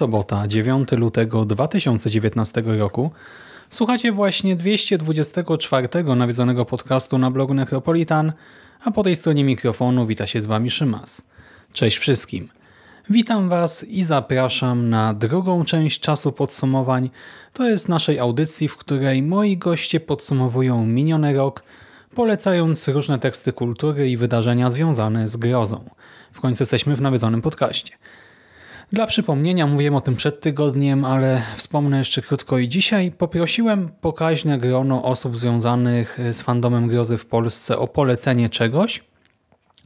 Sobota, 9 lutego 2019 roku. Słuchacie właśnie 224 nawiedzonego podcastu na blogu Necropolitan, a po tej stronie mikrofonu wita się z Wami Szymas. Cześć wszystkim. Witam Was i zapraszam na drugą część czasu podsumowań. To jest naszej audycji, w której moi goście podsumowują miniony rok, polecając różne teksty kultury i wydarzenia związane z grozą. W końcu jesteśmy w nawiedzonym podcaście. Dla przypomnienia, mówiłem o tym przed tygodniem, ale wspomnę jeszcze krótko i dzisiaj. Poprosiłem pokaźne grono osób związanych z fandomem grozy w Polsce o polecenie czegoś,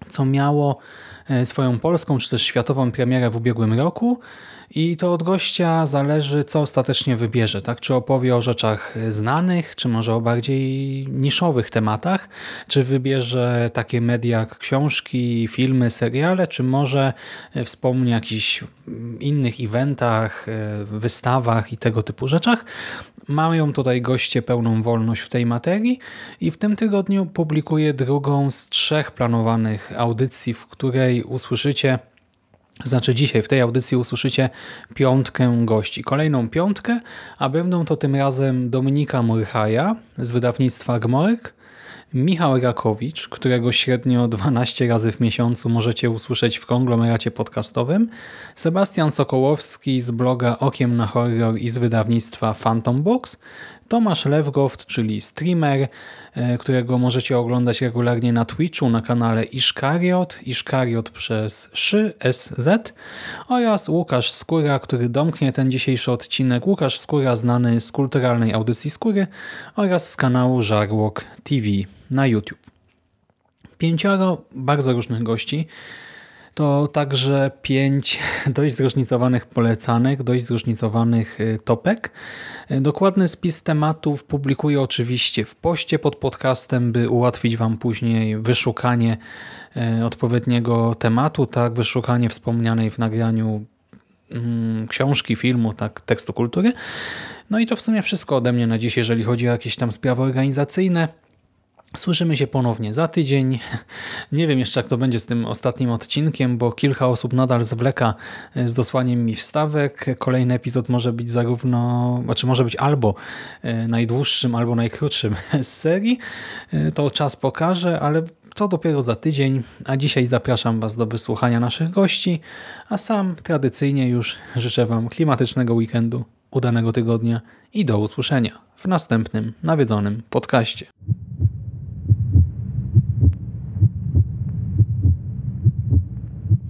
co miało e, swoją polską czy też światową premierę w ubiegłym roku i to od gościa zależy, co ostatecznie wybierze. Tak? Czy opowie o rzeczach znanych, czy może o bardziej niszowych tematach, czy wybierze takie media jak książki, filmy, seriale, czy może wspomni o jakichś innych eventach, wystawach i tego typu rzeczach. Mają tutaj goście pełną wolność w tej materii i w tym tygodniu publikuję drugą z trzech planowanych audycji, w której usłyszycie znaczy dzisiaj w tej audycji usłyszycie piątkę gości. Kolejną piątkę, a będą to tym razem Dominika Murchaja z wydawnictwa Gmorek, Michał Rakowicz, którego średnio 12 razy w miesiącu możecie usłyszeć w konglomeracie podcastowym, Sebastian Sokołowski z bloga Okiem na Horror i z wydawnictwa Phantom Books, Tomasz Lewgoft, czyli streamer, e, którego możecie oglądać regularnie na Twitchu na kanale Iszkariot, Iszkariot przez 3SZ oraz Łukasz Skóra, który domknie ten dzisiejszy odcinek. Łukasz Skóra znany z kulturalnej audycji Skóry oraz z kanału Żarłok TV na YouTube. Pięcioro bardzo różnych gości, to także pięć dość zróżnicowanych polecanek, dość zróżnicowanych y, topek. Y, dokładny spis tematów publikuję oczywiście w poście pod podcastem, by ułatwić Wam później wyszukanie y, odpowiedniego tematu, tak, wyszukanie wspomnianej w nagraniu mm, książki, filmu, tak, tekstu kultury. No i to w sumie wszystko ode mnie na dziś, jeżeli chodzi o jakieś tam sprawy organizacyjne. Słyszymy się ponownie za tydzień. Nie wiem jeszcze jak to będzie z tym ostatnim odcinkiem, bo kilka osób nadal zwleka e, z dosłaniem mi wstawek. Kolejny epizod może być zarówno, znaczy może być albo e, najdłuższym, albo najkrótszym z serii. E, to czas pokaże, ale to dopiero za tydzień, a dzisiaj zapraszam Was do wysłuchania naszych gości, a sam tradycyjnie już życzę Wam klimatycznego weekendu, udanego tygodnia i do usłyszenia w następnym nawiedzonym podcaście.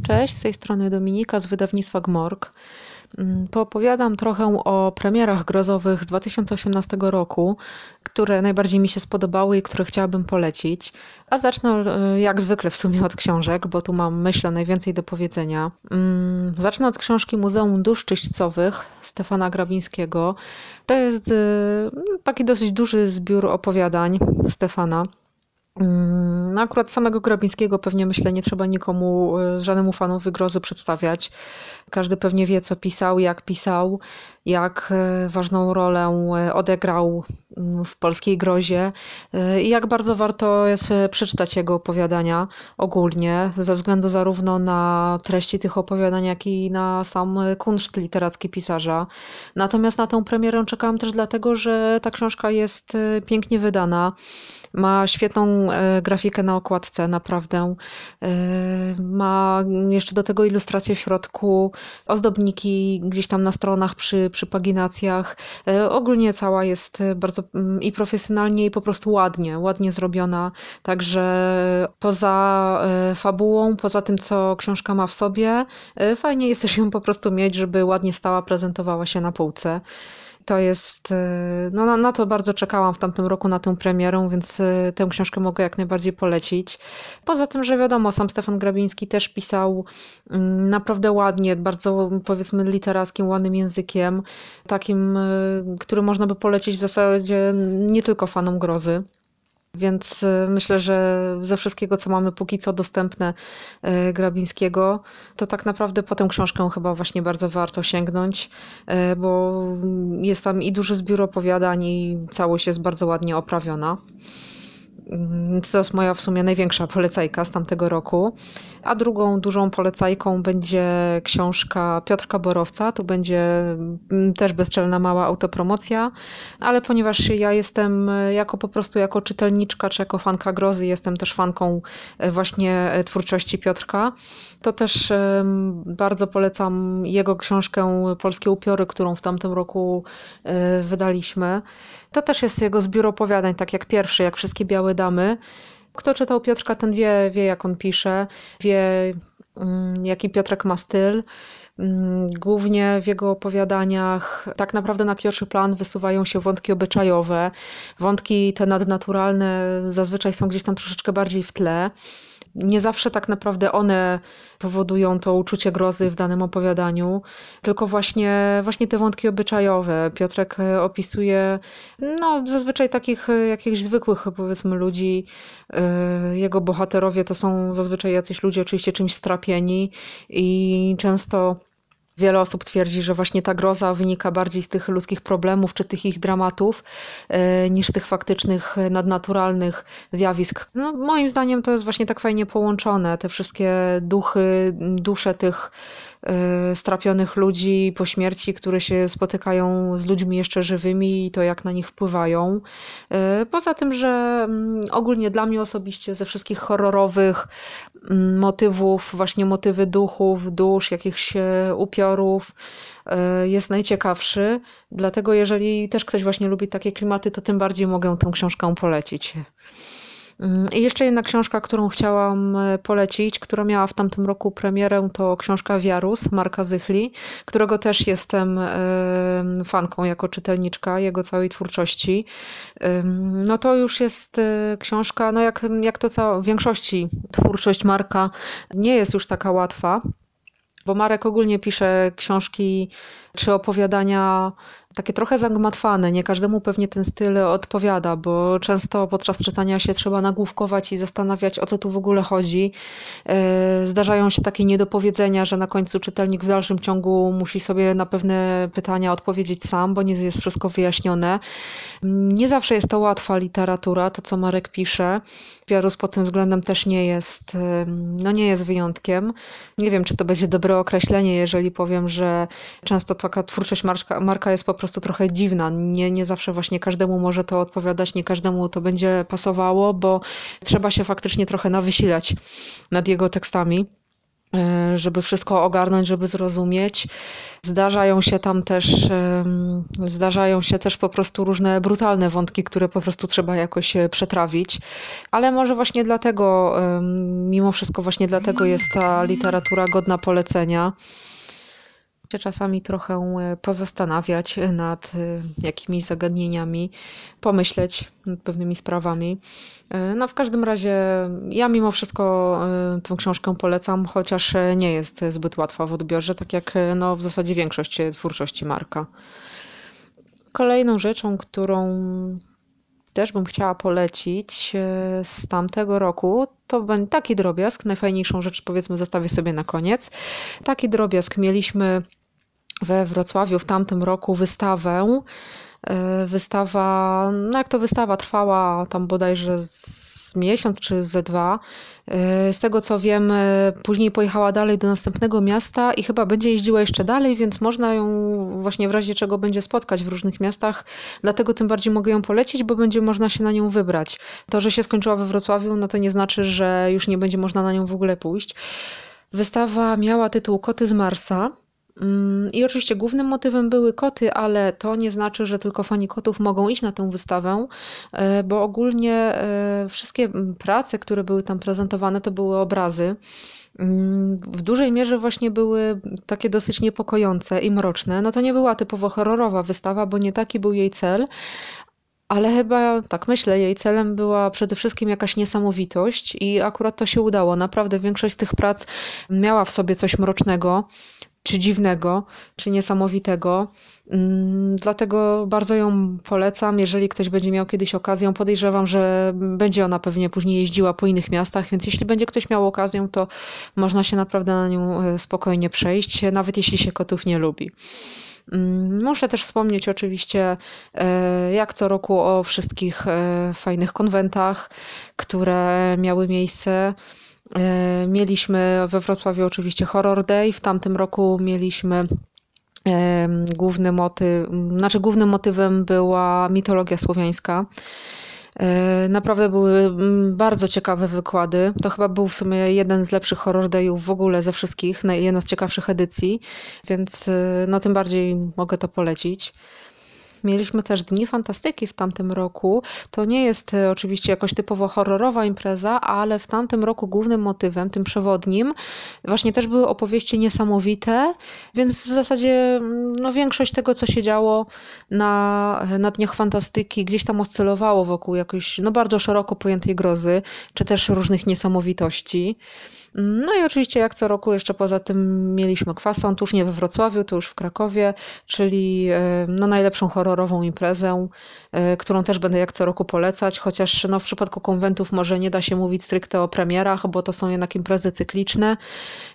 Cześć, z tej strony Dominika z wydawnictwa Gmorg. Mm, poopowiadam trochę o premierach grozowych z 2018 roku, które najbardziej mi się spodobały i które chciałabym polecić. A zacznę e, jak zwykle w sumie od książek, bo tu mam, myślę, najwięcej do powiedzenia. Mm, zacznę od książki Muzeum Dusz Czyśćcowych Stefana Grabińskiego. To jest e, taki dosyć duży zbiór opowiadań Stefana. Mm, no akurat samego Grabińskiego pewnie myślę nie trzeba nikomu, e, żadnemu fanowi grozy przedstawiać. Każdy pewnie wie co pisał, jak pisał. Jak ważną rolę odegrał mm, w polskiej grozie i jak bardzo warto jest przeczytać jego opowiadania ogólnie, ze względu zarówno na treści tych opowiadań, jak i na sam kunszt literacki pisarza. Natomiast na tę premierę czekałam też dlatego, że ta książka jest pięknie wydana, ma świetną grafikę na okładce, naprawdę. Ma jeszcze do tego ilustrację w środku, ozdobniki gdzieś tam na stronach przy, przy paginacjach. E, ogólnie cała jest bardzo mm, i profesjonalnie, i po prostu ładnie, ładnie zrobiona. Także poza e, fabułą, poza tym, co książka ma w sobie, e, fajnie jest też ją po prostu mieć, żeby ładnie stała, prezentowała się na półce. To jest, e, no na, na, to bardzo czekałam w tamtym roku na tę premierę, więc e, tę książkę mogę jak najbardziej polecić. Poza tym, że wiadomo, sam Stefan Grabiński też pisał mm, naprawdę ładnie, bardzo powiedzmy literackim, ładnym językiem, takim, e, który można by polecić w zasadzie nie tylko fanom grozy. Więc y, myślę, że ze wszystkiego, co mamy póki co dostępne y, Grabińskiego, to tak naprawdę po tę książkę chyba właśnie bardzo warto sięgnąć, y, bo jest tam i duży zbiór opowiadań i całość jest bardzo ładnie oprawiona. Mm, to jest moja w sumie największa polecajka z tamtego roku. A drugą dużą polecajką będzie książka Piotrka Borowca. Tu będzie mm, też bezczelna mała autopromocja, ale ponieważ ja jestem e, jako po prostu jako czytelniczka czy jako fanka grozy, jestem też fanką e, właśnie e, twórczości Piotrka, to też bardzo polecam jego książkę Polskie Upiory, którą w tamtym roku wydaliśmy. To też jest jego zbiór opowiadań, tak jak pierwszy, jak wszystkie białe damy. Kto czytał Piotrka, ten wie, wie jak on pisze, wie mm, jaki Piotrek ma styl. Mm, głównie w jego opowiadaniach tak naprawdę na pierwszy plan wysuwają się wątki obyczajowe. Wątki te nadnaturalne zazwyczaj są gdzieś tam troszeczkę bardziej w tle nie zawsze tak naprawdę one powodują to uczucie grozy w danym opowiadaniu, tylko właśnie, właśnie te wątki obyczajowe. Piotrek e, opisuje no, zazwyczaj takich e, jakichś zwykłych powiedzmy ludzi. E, jego bohaterowie to są zazwyczaj jacyś ludzie oczywiście czymś strapieni i często Wiele osób twierdzi, że właśnie ta groza wynika bardziej z tych ludzkich problemów czy tych ich dramatów, e, niż z tych faktycznych nadnaturalnych zjawisk. No, moim zdaniem to jest właśnie tak fajnie połączone. Te wszystkie duchy, dusze tych strapionych ludzi po śmierci, które się spotykają z ludźmi jeszcze żywymi i to jak na nich wpływają. Y, poza tym, że mm, ogólnie dla mnie osobiście ze wszystkich horrorowych mm, motywów, właśnie motywy duchów, dusz, jakichś e, upiorów, e, jest najciekawszy. Dlatego jeżeli też ktoś właśnie lubi takie klimaty, to tym bardziej mogę tę książkę polecić. Mm, I jeszcze jedna książka, którą chciałam e, polecić, która miała w tamtym roku premierę, to książka Wiarus Marka Zychli, którego też jestem fanką jako czytelniczka jego całej twórczości. No to już jest e, książka, no jak, jak to cała, w większości twórczość Marka nie jest już taka łatwa, bo Marek ogólnie pisze książki czy opowiadania takie trochę zagmatwane. Nie każdemu pewnie ten styl odpowiada, bo często podczas czytania się trzeba nagłówkować i zastanawiać, o co tu w ogóle chodzi. E, zdarzają się takie niedopowiedzenia, że na końcu czytelnik w dalszym ciągu musi sobie na pewne pytania odpowiedzieć sam, bo nie jest wszystko wyjaśnione. Nie zawsze jest to łatwa literatura, to co Marek pisze. Wiarus pod tym względem też nie jest, e, no nie jest wyjątkiem. Nie wiem, czy to będzie dobre określenie, jeżeli powiem, że często taka twórczość Marka, Marka jest po prostu trochę dziwna. Nie, nie zawsze właśnie każdemu może to odpowiadać, nie każdemu to będzie pasowało, bo trzeba się faktycznie trochę nawysilać nad jego tekstami e, żeby wszystko ogarnąć, żeby zrozumieć. Zdarzają się tam też, zdarzają się też po prostu różne brutalne wątki, które po prostu trzeba jakoś e, przetrawić. Ale może właśnie dlatego, mimo wszystko właśnie dlatego jest ta literatura godna polecenia się czasami trochę e, pozastanawiać nad e, jakimiś zagadnieniami, pomyśleć nad pewnymi sprawami. E, no w każdym razie ja mimo wszystko tę książkę polecam, chociaż nie jest zbyt łatwa w odbiorze, tak jak no, w zasadzie większość twórczości Marka. Kolejną rzeczą, którą też bym chciała polecić z tamtego roku, to będzie taki drobiazg. Najfajniejszą rzecz, powiedzmy, zostawię sobie na koniec. Taki drobiazg mieliśmy we Wrocławiu w tamtym roku wystawę. E, wystawa, no jak to wystawa trwała tam bodajże z miesiąc czy ze dwa. E, z tego co wiem, później pojechała dalej do następnego miasta i chyba będzie jeździła jeszcze dalej, więc można ją właśnie w razie czego będzie spotkać w różnych miastach. Dlatego tym bardziej mogę ją polecić, bo będzie można się na nią wybrać. To, że się skończyła we Wrocławiu, no to nie znaczy, że już nie będzie można na nią w ogóle pójść. Wystawa miała tytuł Koty z Marsa. Mm, I oczywiście głównym motywem były koty, ale to nie znaczy, że tylko fani kotów mogą iść na tę wystawę, e, bo ogólnie e, wszystkie prace, które były tam prezentowane, to były obrazy. Mm, w dużej mierze właśnie były takie dosyć niepokojące i mroczne. No to nie była typowo horrorowa wystawa, bo nie taki był jej cel, ale chyba, tak myślę, jej celem była przede wszystkim jakaś niesamowitość i akurat to się udało. Naprawdę większość z tych prac miała w sobie coś mrocznego, czy dziwnego, czy niesamowitego. Mm, dlatego bardzo ją polecam. Jeżeli ktoś będzie miał kiedyś okazję, podejrzewam, że będzie ona pewnie później jeździła po innych miastach, więc jeśli będzie ktoś miał okazję, to można się naprawdę na nią e, spokojnie przejść, nawet jeśli się kotów nie lubi. Mm, muszę też wspomnieć oczywiście, e, jak co roku, o wszystkich e, fajnych konwentach, które miały miejsce. E, mieliśmy we Wrocławiu oczywiście Horror Day. W tamtym roku mieliśmy główny motyw, znaczy głównym motywem była mitologia słowiańska. E, naprawdę były bardzo ciekawe wykłady. To chyba był w sumie jeden z lepszych horror dayów w ogóle ze wszystkich, jedna z ciekawszych edycji, więc e, no tym bardziej mogę to polecić. Mieliśmy też Dni Fantastyki w tamtym roku. To nie jest e, oczywiście jakoś typowo horrorowa impreza, ale w tamtym roku głównym motywem, tym przewodnim, właśnie też były opowieści niesamowite, więc w zasadzie mm, no, większość tego, co się działo na, na Dniach Fantastyki, gdzieś tam oscylowało wokół jakiejś no, bardzo szeroko pojętej grozy, czy też różnych niesamowitości. No i oczywiście jak co roku jeszcze poza tym mieliśmy kwason, tuż nie we Wrocławiu, to już w Krakowie, czyli e, no, najlepszą horrorową imprezę, e, którą też będę jak co roku polecać, chociaż no, w przypadku konwentów może nie da się mówić stricte o premierach, bo to są jednak imprezy cykliczne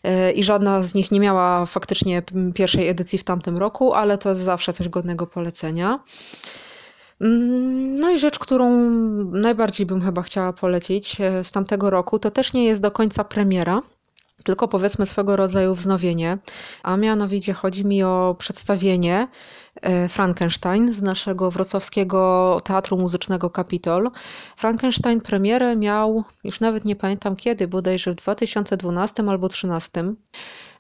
e, i żadna z nich nie miała faktycznie pierwszej edycji w tamtym roku, ale to jest zawsze coś godnego polecenia. Mm, no i rzecz, którą najbardziej bym chyba chciała polecić e, z tamtego roku, to też nie jest do końca premiera, tylko powiedzmy swego rodzaju wznowienie, a mianowicie chodzi mi o przedstawienie Frankenstein z naszego wrocławskiego Teatru Muzycznego Kapitol. Frankenstein premierę miał, już nawet nie pamiętam kiedy, bodajże w 2012 albo 2013.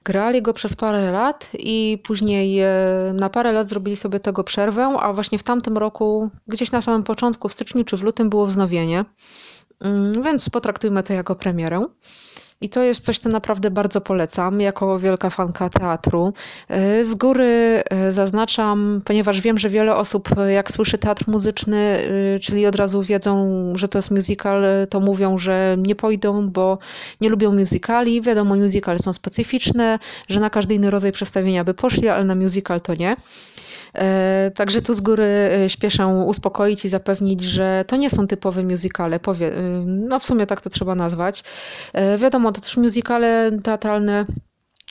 Grali go przez parę lat i później e, na parę lat zrobili sobie tego przerwę, a właśnie w tamtym roku, gdzieś na samym początku, w styczniu czy w lutym było wznowienie. Mm, więc potraktujmy to jako premierę. I to jest coś, co naprawdę bardzo polecam, jako wielka fanka teatru. Y, z góry y, zaznaczam, ponieważ wiem, że wiele osób, jak słyszy teatr muzyczny, y, czyli od razu wiedzą, że to jest musical, to mówią, że nie pójdą, bo nie lubią musicali. Wiadomo, musicale są specyficzne, że na każdy inny rodzaj przedstawienia by poszli, ale na musical to nie. E, także tu z góry e, śpieszę uspokoić i zapewnić, że to nie są typowe musicale. Powie, e, no w sumie tak to trzeba nazwać. Wiadomo, to też musicale teatralne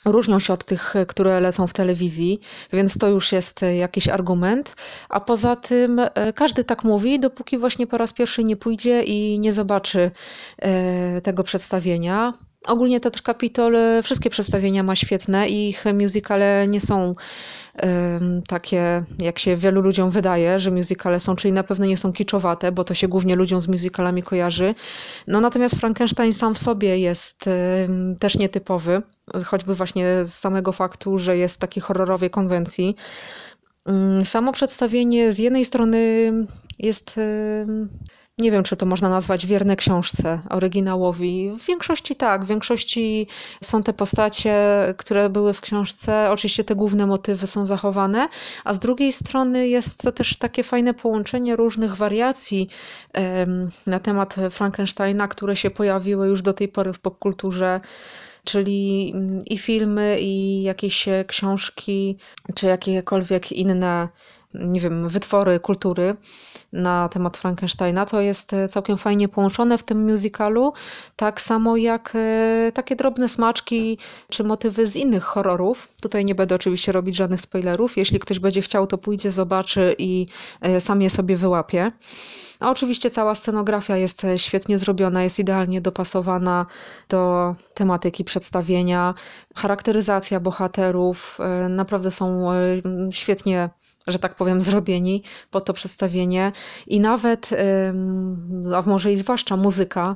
różnią się od tych, które lecą w telewizji, więc to już jest jakiś argument. A poza tym każdy tak mówi, dopóki właśnie po raz pierwszy nie pójdzie i nie zobaczy tego przedstawienia. Ogólnie Teatr Kapitol wszystkie przedstawienia ma świetne i ich musicale nie są takie, jak się wielu ludziom wydaje, że musicale są, czyli na pewno nie są kiczowate, bo to się głównie ludziom z musicalami kojarzy. No natomiast Frankenstein sam w sobie jest też nietypowy, choćby właśnie z samego faktu, że jest w takiej horrorowej konwencji. Samo przedstawienie z jednej strony jest nie wiem, czy to można nazwać wierne książce oryginałowi. W większości tak, w większości są te postacie, które były w książce. Oczywiście te główne motywy są zachowane, a z drugiej strony jest to też takie fajne połączenie różnych wariacji na temat Frankensteina, które się pojawiły już do tej pory w popkulturze czyli mm, i filmy, i jakieś książki, czy jakiekolwiek inne nie wiem, wytwory kultury na temat Frankensteina, to jest całkiem fajnie połączone w tym musicalu, tak samo jak takie drobne smaczki czy motywy z innych horrorów. Tutaj nie będę oczywiście robić żadnych spoilerów. Jeśli ktoś będzie chciał, to pójdzie, zobaczy i sam je sobie wyłapie. A oczywiście cała scenografia jest świetnie zrobiona, jest idealnie dopasowana do tematyki przedstawienia. Charakteryzacja bohaterów e, naprawdę są e, świetnie że tak powiem, zrobieni pod to przedstawienie. I nawet, a może i zwłaszcza muzyka,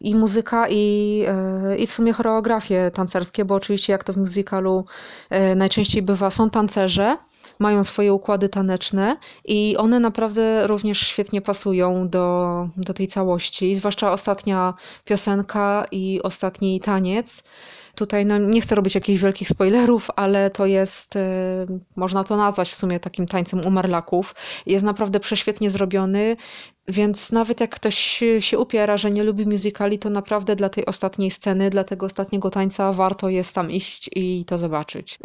i muzyka, i, e, i w sumie choreografie tancerskie, bo oczywiście jak to w musicalu najczęściej bywa, są tancerze, mają swoje układy taneczne i one naprawdę również świetnie pasują do, do tej całości. Zwłaszcza ostatnia piosenka i ostatni taniec. Tutaj no, nie chcę robić jakichś wielkich spoilerów, ale to jest, y, można to nazwać w sumie takim tańcem umarlaków. Jest naprawdę prześwietnie zrobiony. Więc nawet jak ktoś się upiera, że nie lubi musicali, to naprawdę dla tej ostatniej sceny, dla tego ostatniego tańca warto jest tam iść i to zobaczyć.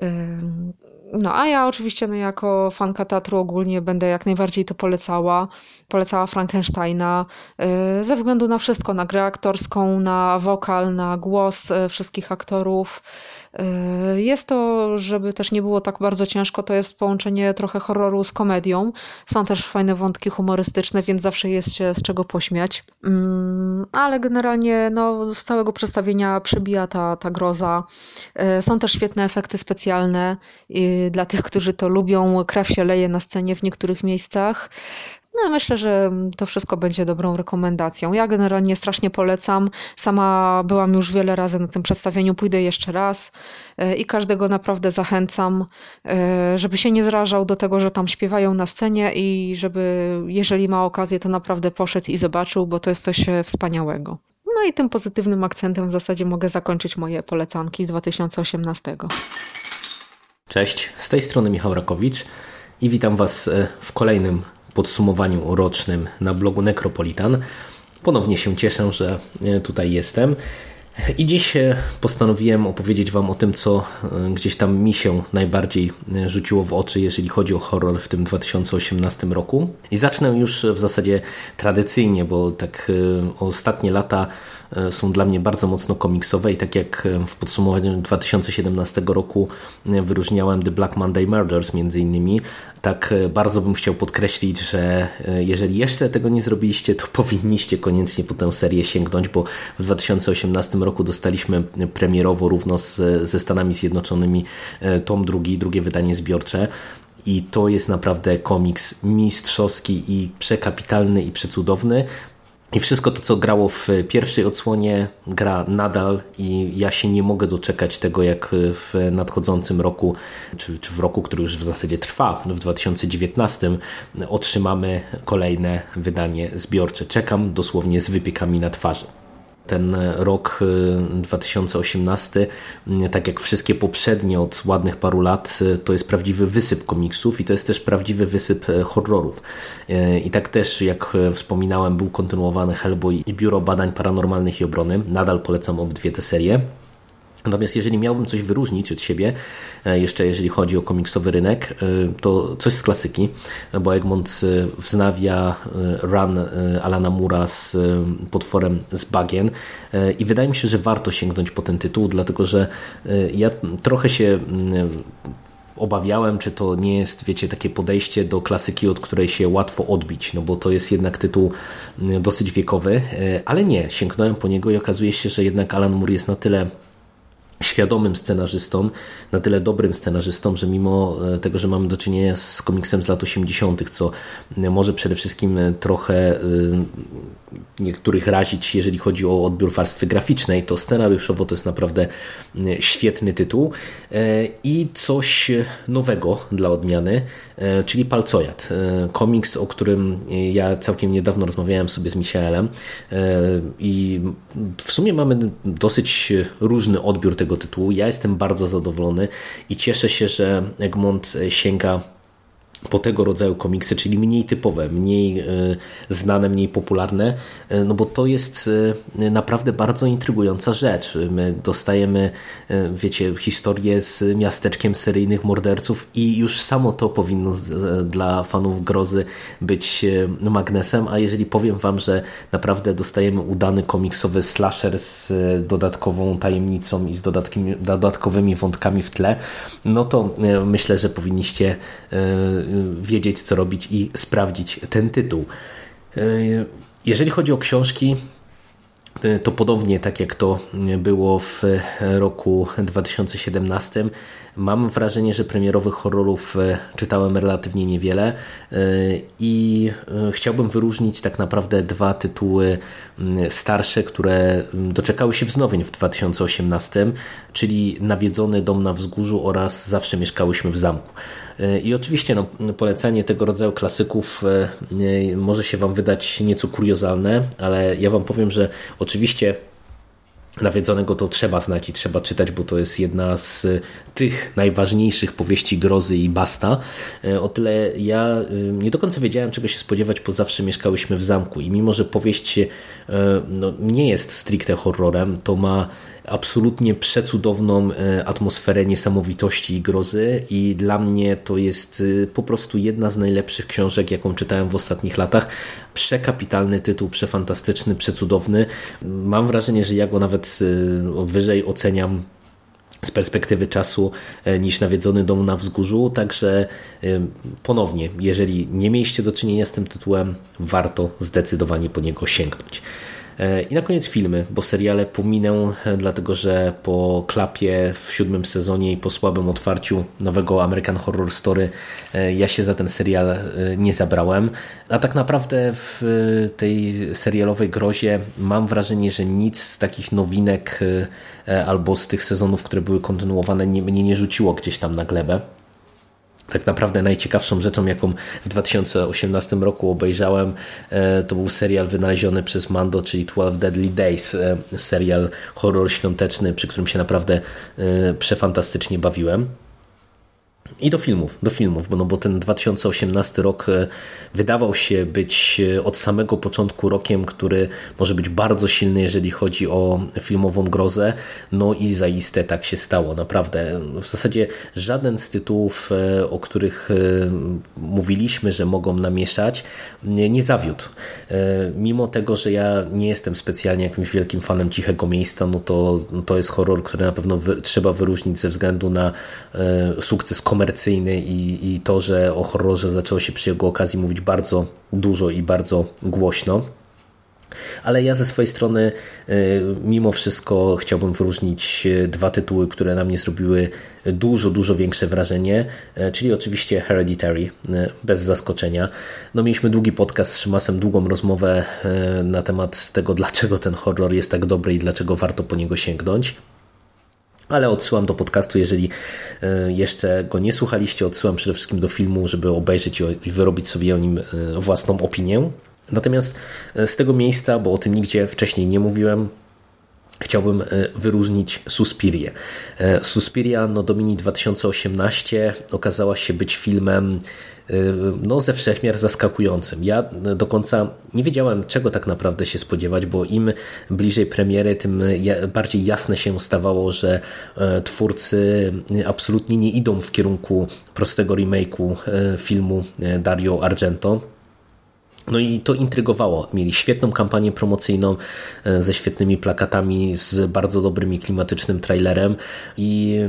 No a ja oczywiście no, jako fanka teatru ogólnie będę jak najbardziej to polecała. Polecała Frankensteina y, ze względu na wszystko, na grę aktorską, na wokal, na głos y, wszystkich aktorów. Y, jest to, żeby też nie było tak bardzo ciężko, to jest połączenie trochę horroru z komedią. Są też fajne wątki humorystyczne, więc zawsze jest się z czego pośmiać. Mm, ale generalnie no, z całego przedstawienia przebija ta, ta groza. Y, są też świetne efekty specjalne dla tych, którzy to lubią. Krew się leje na scenie w niektórych miejscach. No, myślę, że to wszystko będzie dobrą rekomendacją. Ja generalnie strasznie polecam. Sama byłam już wiele razy na tym przedstawieniu, pójdę jeszcze raz e, i każdego naprawdę zachęcam, e, żeby się nie zrażał do tego, że tam śpiewają na scenie i żeby, jeżeli ma okazję, to naprawdę poszedł i zobaczył, bo to jest coś e, wspaniałego. No i tym pozytywnym akcentem w zasadzie mogę zakończyć moje polecanki z 2018. Cześć, z tej strony Michał Rakowicz i witam Was w kolejnym podsumowaniu rocznym na blogu Necropolitan. Ponownie się cieszę, że e, tutaj jestem. I dziś e, postanowiłem opowiedzieć Wam o tym, co e, gdzieś tam mi się najbardziej rzuciło w oczy, jeżeli chodzi o horror w tym 2018 roku. I zacznę już w zasadzie tradycyjnie, bo tak ostatnie lata są dla mnie bardzo mocno komiksowe i tak jak e, w podsumowaniu 2017 roku e, wyróżniałem The Black Monday Murders między innymi, tak bardzo bym chciał podkreślić, że jeżeli jeszcze tego nie zrobiliście, to powinniście koniecznie po tę serię sięgnąć, bo w 2018 roku dostaliśmy premierowo równo z, ze Stanami Zjednoczonymi tom drugi, drugie wydanie zbiorcze i to jest naprawdę komiks mistrzowski i przekapitalny i przecudowny. I wszystko to, co grało w pierwszej odsłonie, gra nadal i ja się nie mogę doczekać tego, jak w nadchodzącym roku, czy, czy w roku, który już w zasadzie trwa, w 2019, otrzymamy kolejne wydanie zbiorcze. Czekam dosłownie z wypiekami na twarzy ten rok 2018, y, y, tak jak wszystkie poprzednie od ładnych paru lat, y, to jest prawdziwy wysyp komiksów i to jest też prawdziwy wysyp horrorów. I tak też, jak wspominałem, był kontynuowany Hellboy i Biuro Badań Paranormalnych i Obrony. Nadal polecam obydwie te serie. Natomiast jeżeli miałbym coś wyróżnić od siebie, e, jeszcze jeżeli chodzi o komiksowy rynek, e, to coś z klasyki, bo Egmont e, wznawia run Alana Mura z potworem z bagien i wydaje mi się, że warto sięgnąć po ten tytuł, dlatego że ja trochę się obawiałem, czy to nie jest, wiecie, takie podejście do klasyki, od której się łatwo odbić, no bo to jest jednak tytuł dosyć wiekowy, ale nie, sięgnąłem po niego i okazuje się, że jednak Alan Moore jest na tyle świadomym scenarzystą, na tyle dobrym scenarzystą, że mimo e, tego, że mamy do czynienia z komiksem z lat 80., co może przede wszystkim trochę e, niektórych razić, jeżeli chodzi o odbiór warstwy graficznej, to scenariuszowo to jest naprawdę świetny tytuł i coś nowego dla odmiany, czyli Palcojad. Komiks, o którym ja całkiem niedawno rozmawiałem sobie z Michaelem i w sumie mamy dosyć różny odbiór tego tytułu. Ja jestem bardzo zadowolony i cieszę się, że Egmont sięga po tego rodzaju komiksy, czyli mniej typowe, mniej e, znane, mniej popularne, e, no bo to jest e, naprawdę bardzo intrygująca rzecz. My dostajemy, wiecie, historię z miasteczkiem seryjnych morderców i już samo to powinno dla fanów grozy być magnesem, a jeżeli powiem wam, że naprawdę dostajemy udany komiksowy slasher z dodatkową tajemnicą i z dodatkowymi wątkami w tle, no to myślę, że powinniście wiedzieć, co robić i sprawdzić ten tytuł. E, jeżeli chodzi o książki, e, to podobnie tak jak to było w roku 2017. Mam wrażenie, że premierowych horrorów e, czytałem relatywnie niewiele i chciałbym wyróżnić tak naprawdę dwa tytuły starsze, które doczekały się wznowień w 2018, czyli Nawiedzony dom na wzgórzu oraz Zawsze mieszkałyśmy w zamku. I oczywiście no, polecanie tego rodzaju klasyków e, może się Wam wydać nieco kuriozalne, ale ja Wam powiem, że oczywiście Nawiedzonego to trzeba znać i trzeba czytać, bo to jest jedna z tych najważniejszych powieści grozy i basta. E, o tyle ja e, nie do końca wiedziałem, czego się spodziewać, bo zawsze mieszkałyśmy w zamku i mimo, że powieść no, nie jest stricte horrorem, to ma absolutnie przecudowną e, atmosferę niesamowitości i grozy i dla mnie to jest e, po prostu jedna z najlepszych książek, jaką czytałem w ostatnich latach. Przekapitalny tytuł, przefantastyczny, przecudowny. Mam wrażenie, że ja go nawet e, wyżej oceniam z perspektywy czasu niż nawiedzony dom na wzgórzu, także ponownie, jeżeli nie mieliście do czynienia z tym tytułem, warto zdecydowanie po niego sięgnąć. E, I na koniec filmy, bo seriale pominę, e, dlatego że po klapie w siódmym sezonie i po słabym otwarciu nowego American Horror Story e, ja się za ten serial nie zabrałem. A tak naprawdę w tej serialowej grozie mam wrażenie, że nic z takich nowinek albo z tych sezonów, które były kontynuowane, mnie nie rzuciło gdzieś tam na glebę tak naprawdę najciekawszą rzeczą, jaką w 2018 roku obejrzałem, e, to był serial wynaleziony przez Mando, czyli 12 Deadly Days, e, serial horror świąteczny, przy którym się naprawdę e, przefantastycznie bawiłem. I do filmów, do filmów, bo, no bo ten 2018 rok e, wydawał się być e, od samego początku rokiem, który może być bardzo silny, jeżeli chodzi o filmową grozę. No i zaiste tak się stało, naprawdę. W zasadzie żaden z tytułów, e, o których mówiliśmy, że mogą namieszać, nie, zawiódł. Mimo tego, że ja nie jestem specjalnie jakimś wielkim fanem Cichego Miejsca, no to, to jest horror, który na pewno wy, trzeba wyróżnić ze względu na sukces komercyjny komercyjny i, i to, że o horrorze zaczęło się przy jego okazji mówić bardzo dużo i bardzo głośno. Ale ja ze swojej strony y, mimo wszystko chciałbym wyróżnić y, dwa tytuły, które na mnie zrobiły dużo, dużo większe wrażenie, y, czyli oczywiście Hereditary, bez zaskoczenia. No mieliśmy długi podcast z Szymasem, długą rozmowę na temat tego, dlaczego ten horror jest tak dobry i dlaczego warto po niego sięgnąć. Ale odsyłam do podcastu, jeżeli e, jeszcze go nie słuchaliście, odsyłam przede wszystkim do filmu, żeby obejrzeć i wyrobić sobie o nim e, własną opinię. Natomiast e, z tego miejsca, bo o tym nigdzie wcześniej nie mówiłem, chciałbym wyróżnić Suspirię. Suspiria no Domini 2018 okazała się być filmem no, ze wszechmiar zaskakującym. Ja do końca nie wiedziałem, czego tak naprawdę się spodziewać, bo im bliżej premiery, tym bardziej jasne się stawało, że e, twórcy absolutnie nie idą w kierunku prostego remake'u e, filmu e, Dario Argento no i to intrygowało. Mieli świetną kampanię promocyjną e, ze świetnymi plakatami, z bardzo dobrym klimatycznym trailerem i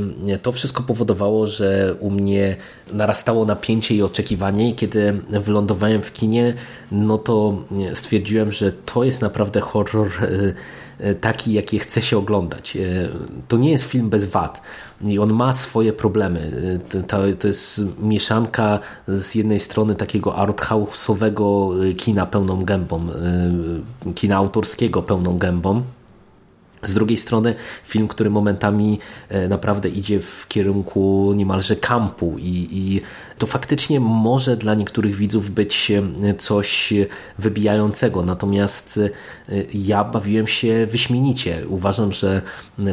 to wszystko powodowało, że u mnie narastało napięcie i oczekiwanie i kiedy wylądowałem w kinie, no to stwierdziłem, że to jest naprawdę horror e, E, taki, jaki chce się oglądać. E, to nie jest film bez wad i on ma swoje problemy. E, to, to jest mieszanka z jednej strony takiego arthouse'owego kina pełną gębą, kina autorskiego pełną gębą, z drugiej strony film, który momentami naprawdę idzie w kierunku niemalże kampu i, i to faktycznie może dla niektórych widzów być coś wybijającego. Natomiast ja bawiłem się wyśmienicie. Uważam, że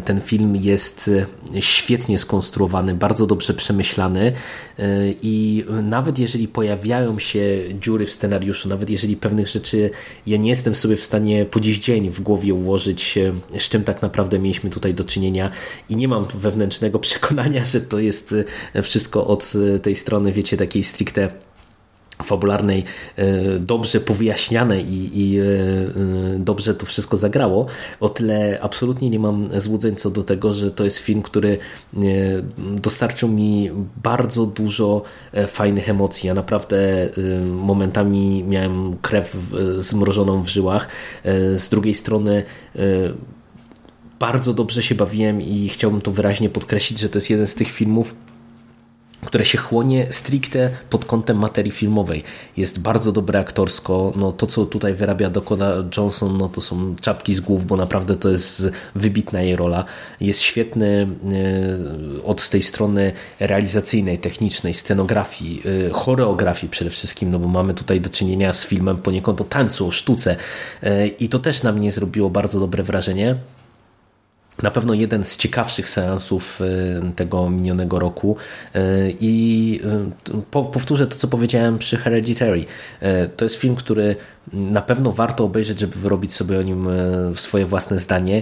ten film jest świetnie skonstruowany, bardzo dobrze przemyślany i nawet jeżeli pojawiają się dziury w scenariuszu, nawet jeżeli pewnych rzeczy ja nie jestem sobie w stanie po dziś dzień w głowie ułożyć, z czym tak naprawdę mieliśmy tutaj do czynienia i nie mam wewnętrznego przekonania, że to jest wszystko od tej strony, wiecie, takiej stricte fabularnej e, dobrze powyjaśniane i, i, e, e, dobrze to wszystko zagrało, o tyle absolutnie nie mam złudzeń co do tego, że to jest film, który dostarczył mi bardzo dużo fajnych emocji. Ja naprawdę momentami miałem krew zmrożoną w żyłach. Z drugiej strony bardzo dobrze się bawiłem i chciałbym to wyraźnie podkreślić, że to jest jeden z tych filmów, które się chłonie stricte pod kątem materii filmowej. Jest bardzo dobre aktorsko. No, to, co tutaj wyrabia Dakota Johnson, no, to są czapki z głów, bo naprawdę to jest wybitna jej rola. Jest świetny e, od tej strony realizacyjnej, technicznej, scenografii, e, choreografii przede wszystkim, no bo mamy tutaj do czynienia z filmem poniekąd o tańcu, o sztuce e, i to też na mnie zrobiło bardzo dobre wrażenie. Na pewno jeden z ciekawszych seansów y, tego minionego roku y, i y, powtórzę to, co powiedziałem przy Hereditary. To jest film, który na pewno warto obejrzeć, żeby wyrobić sobie o nim swoje własne zdanie.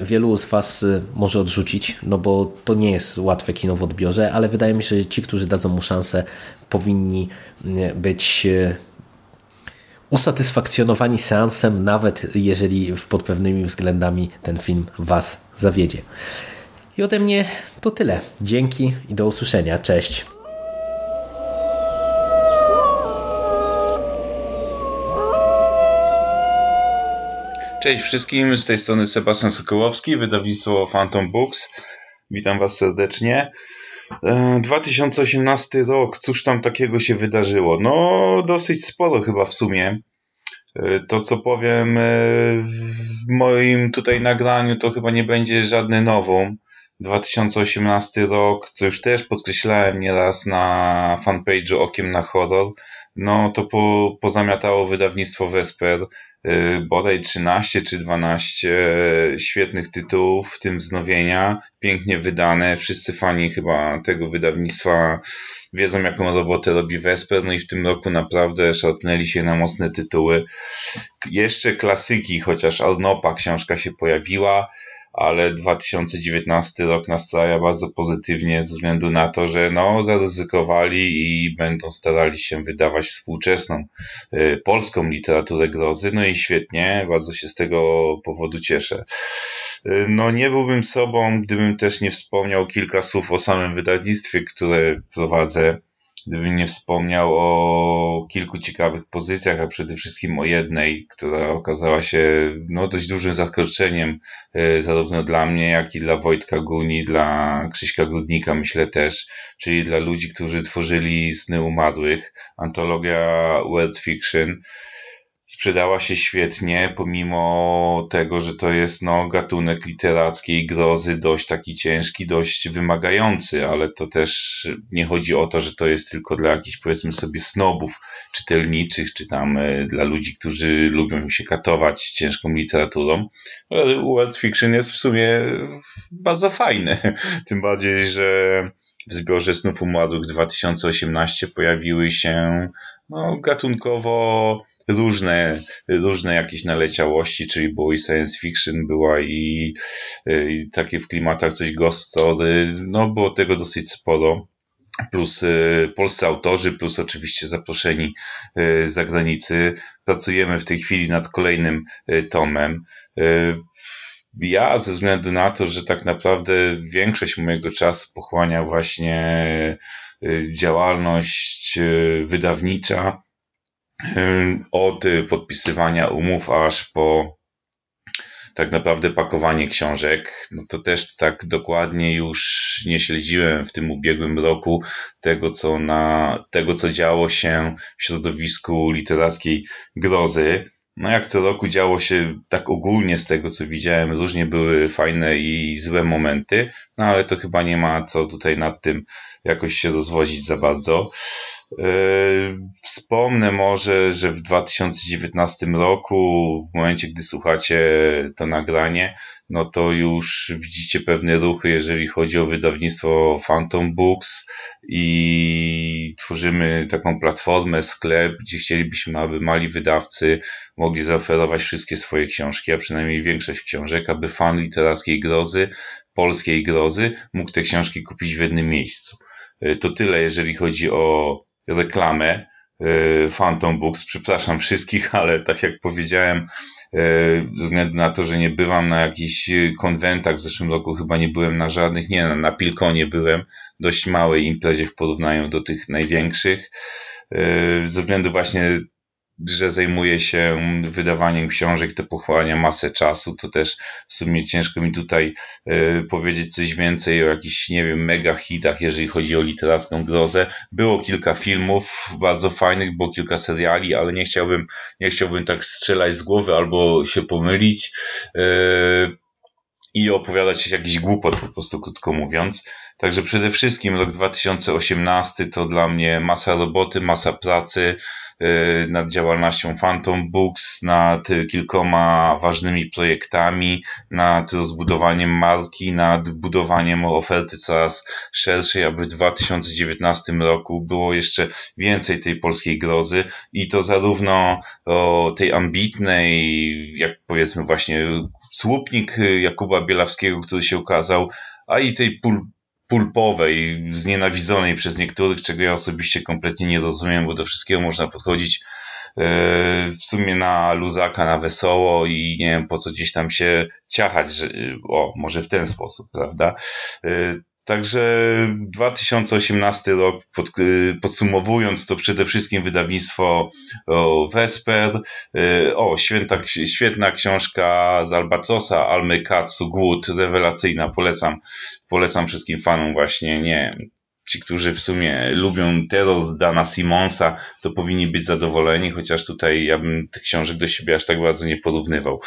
Wielu z Was może odrzucić, no bo to nie jest łatwe kino w odbiorze, ale wydaje mi się, że ci, którzy dadzą mu szansę, powinni być usatysfakcjonowani seansem, nawet jeżeli pod pewnymi względami ten film Was zawiedzie. I ode mnie to tyle. Dzięki i do usłyszenia. Cześć. Cześć wszystkim, z tej strony Sebastian Sokołowski, wydawnictwo Phantom Books. Witam Was serdecznie. 2018 e, rok, cóż tam takiego się wydarzyło? No, dosyć sporo chyba w sumie. E, to, co powiem e, w moim tutaj nagraniu, to chyba nie będzie żadne nową. 2018 rok, co już też podkreślałem nieraz na fanpage'u Okiem na Horror, no to po, pozamiatało wydawnictwo Vesper bodaj 13 czy 12 świetnych tytułów, w tym wznowienia, pięknie wydane. Wszyscy fani chyba tego wydawnictwa wiedzą, jaką robotę robi Vesper, no i w tym roku naprawdę szarpnęli się na mocne tytuły. Jeszcze klasyki, chociaż Arnopa książka się pojawiła, ale 2019 rok nastraja bardzo pozytywnie ze względu na to, że no, zaryzykowali i będą starali się wydawać współczesną y, polską literaturę grozy. No i świetnie, bardzo się z tego powodu cieszę. Y, no nie byłbym sobą, gdybym też nie wspomniał kilka słów o samym wydawnictwie, które prowadzę gdybym nie wspomniał o kilku ciekawych pozycjach, a przede wszystkim o jednej, która okazała się no, dość dużym zaskoczeniem e, zarówno dla mnie, jak i dla Wojtka Guni, dla Krzyśka Grudnika myślę też, czyli dla ludzi, którzy tworzyli Sny Umarłych, antologia World Fiction, sprzedała się świetnie, pomimo tego, że to jest no, gatunek literackiej grozy dość taki ciężki, dość wymagający, ale to też nie chodzi o to, że to jest tylko dla jakichś powiedzmy sobie snobów czytelniczych, czy tam y, dla ludzi, którzy lubią się katować ciężką literaturą. World Fiction jest w sumie bardzo fajne, tym bardziej, że w zbiorze Snów Umarłych 2018 pojawiły się no, gatunkowo różne, różne jakieś naleciałości, czyli było i science fiction, była i, i takie w klimatach coś ghost no było tego dosyć sporo plus y, polscy autorzy, plus oczywiście zaproszeni y, z zagranicy. Pracujemy w tej chwili nad kolejnym y, tomem. Ja, ze względu na to, że tak naprawdę większość mojego czasu pochłania właśnie działalność wydawnicza, od podpisywania umów aż po tak naprawdę pakowanie książek, no to też tak dokładnie już nie śledziłem w tym ubiegłym roku tego, co na, tego, co działo się w środowisku literackiej grozy. No jak co roku działo się tak ogólnie z tego, co widziałem, różnie były fajne i złe momenty, no ale to chyba nie ma co tutaj nad tym jakoś się rozwozić za bardzo. Yy, wspomnę może, że w 2019 roku, w momencie gdy słuchacie to nagranie, no to już widzicie pewne ruchy, jeżeli chodzi o wydawnictwo Phantom Books i tworzymy taką platformę, sklep, gdzie chcielibyśmy, aby mali wydawcy mogli zaoferować wszystkie swoje książki, a przynajmniej większość książek, aby fan literackiej grozy, polskiej grozy, mógł te książki kupić w jednym miejscu. Yy, to tyle, jeżeli chodzi o reklamę e, Phantom Books. Przepraszam wszystkich, ale tak jak powiedziałem, e, ze względu na to, że nie bywam na jakichś konwentach, w zeszłym roku chyba nie byłem na żadnych, nie, na Pilkonie byłem, dość małej imprezie w porównaniu do tych największych, e, ze względu właśnie że zajmuje się wydawaniem książek, to pochłania masę czasu, to też w sumie ciężko mi tutaj y, powiedzieć coś więcej o jakichś, nie wiem, mega hitach, jeżeli chodzi o literacką grozę. Było kilka filmów bardzo fajnych, było kilka seriali, ale nie chciałbym, nie chciałbym tak strzelać z głowy albo się pomylić. Y, i opowiadać jakiś głupot, po prostu krótko mówiąc. Także przede wszystkim rok 2018 to dla mnie masa roboty, masa pracy yy, nad działalnością Phantom Books, nad kilkoma ważnymi projektami, nad rozbudowaniem marki, nad budowaniem oferty coraz szerszej, aby w 2019 roku było jeszcze więcej tej polskiej grozy i to zarówno o tej ambitnej, jak powiedzmy właśnie słupnik y, Jakuba Bielawskiego, który się ukazał, a i tej pul pulpowej, znienawidzonej przez niektórych, czego ja osobiście kompletnie nie rozumiem, bo do wszystkiego można podchodzić y, w sumie na luzaka, na wesoło i nie wiem po co gdzieś tam się ciachać, że, o, może w ten sposób, prawda? Także 2018 rok, pod, y, podsumowując, to przede wszystkim wydawnictwo Vesper. Y, o, święta, świetna książka z Albatrosa, Almy Katsu, Głód, rewelacyjna, polecam, polecam wszystkim fanom właśnie, nie ci, którzy w sumie lubią terror Dana Simonsa, to powinni być zadowoleni, chociaż tutaj ja bym tych książek do siebie aż tak bardzo nie porównywał.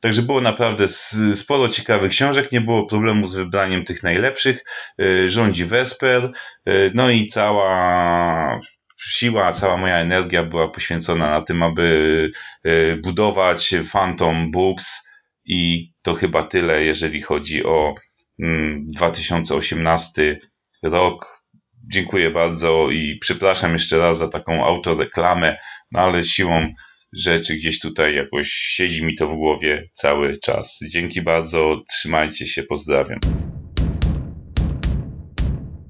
Także było naprawdę sporo ciekawych książek, nie było problemu z wybraniem tych najlepszych. Y, rządzi Vesper, y, no i cała siła, cała moja energia była poświęcona na tym, aby y, budować Phantom Books i to chyba tyle, jeżeli chodzi o 2018 mm, rok dziękuję bardzo i przepraszam jeszcze raz za taką autoreklamę, no ale siłą rzeczy gdzieś tutaj jakoś siedzi mi to w głowie cały czas. Dzięki bardzo, trzymajcie się, pozdrawiam.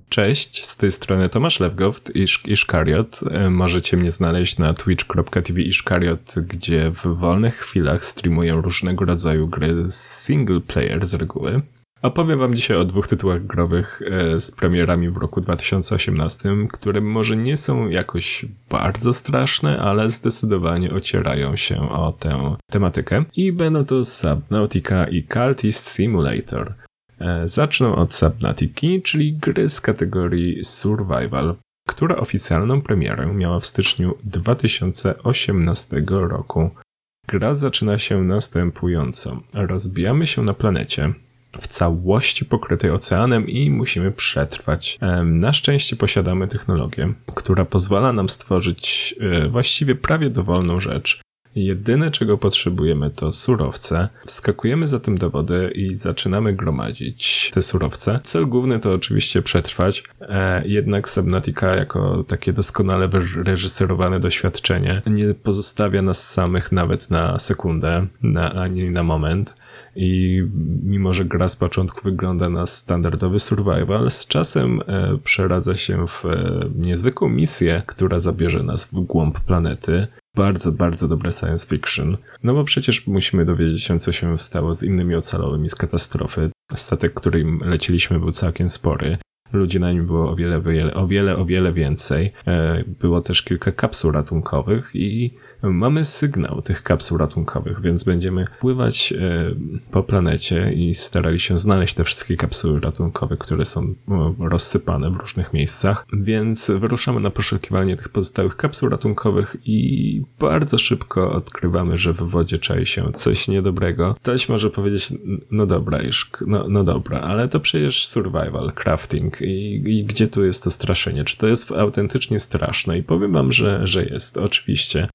Cześć, z tej strony Tomasz Lewgoft, Isz, Iszkariot. Możecie mnie znaleźć na twitch.tv Iszkariot, gdzie w wolnych chwilach streamuję różnego rodzaju gry single player z reguły. Opowiem Wam dzisiaj o dwóch tytułach growych e, z premierami w roku 2018, które może nie są jakoś bardzo straszne, ale zdecydowanie ocierają się o tę tematykę. I będą to Subnautica i Cultist Simulator. E, zacznę od Subnautiki, czyli gry z kategorii Survival, która oficjalną premierę miała w styczniu 2018 roku. Gra zaczyna się następująco. Rozbijamy się na planecie, w całości pokrytej oceanem i musimy przetrwać. Na szczęście posiadamy technologię, która pozwala nam stworzyć e, właściwie prawie dowolną rzecz. Jedyne, czego potrzebujemy, to surowce. Wskakujemy zatem do wody i zaczynamy gromadzić te surowce. Cel główny to oczywiście przetrwać, e, jednak Subnautica jako takie doskonale wyreżyserowane doświadczenie nie pozostawia nas samych nawet na sekundę, na, ani na moment i mimo, że gra z początku wygląda na standardowy survival, z czasem e, przeradza się w e, niezwykłą misję, która zabierze nas w głąb planety. Bardzo, bardzo dobre science fiction. No bo przecież musimy dowiedzieć się, co się stało z innymi ocalałymi z katastrofy. Statek, którym lecieliśmy, był całkiem spory Ludzi na nim było o wiele, o wiele, o wiele więcej. E, było też kilka kapsuł ratunkowych i mamy sygnał tych kapsuł ratunkowych, więc będziemy pływać e, po planecie i starali się znaleźć te wszystkie kapsuły ratunkowe, które są rozsypane w różnych miejscach. Więc wyruszamy na poszukiwanie tych pozostałych kapsuł ratunkowych i bardzo szybko odkrywamy, że w wodzie czai się coś niedobrego. Ktoś może powiedzieć, no dobra, już, no, no dobra, ale to przecież survival, crafting i, i gdzie tu jest to straszenie? Czy to jest autentycznie straszne? I powiem wam, że, że jest, oczywiście.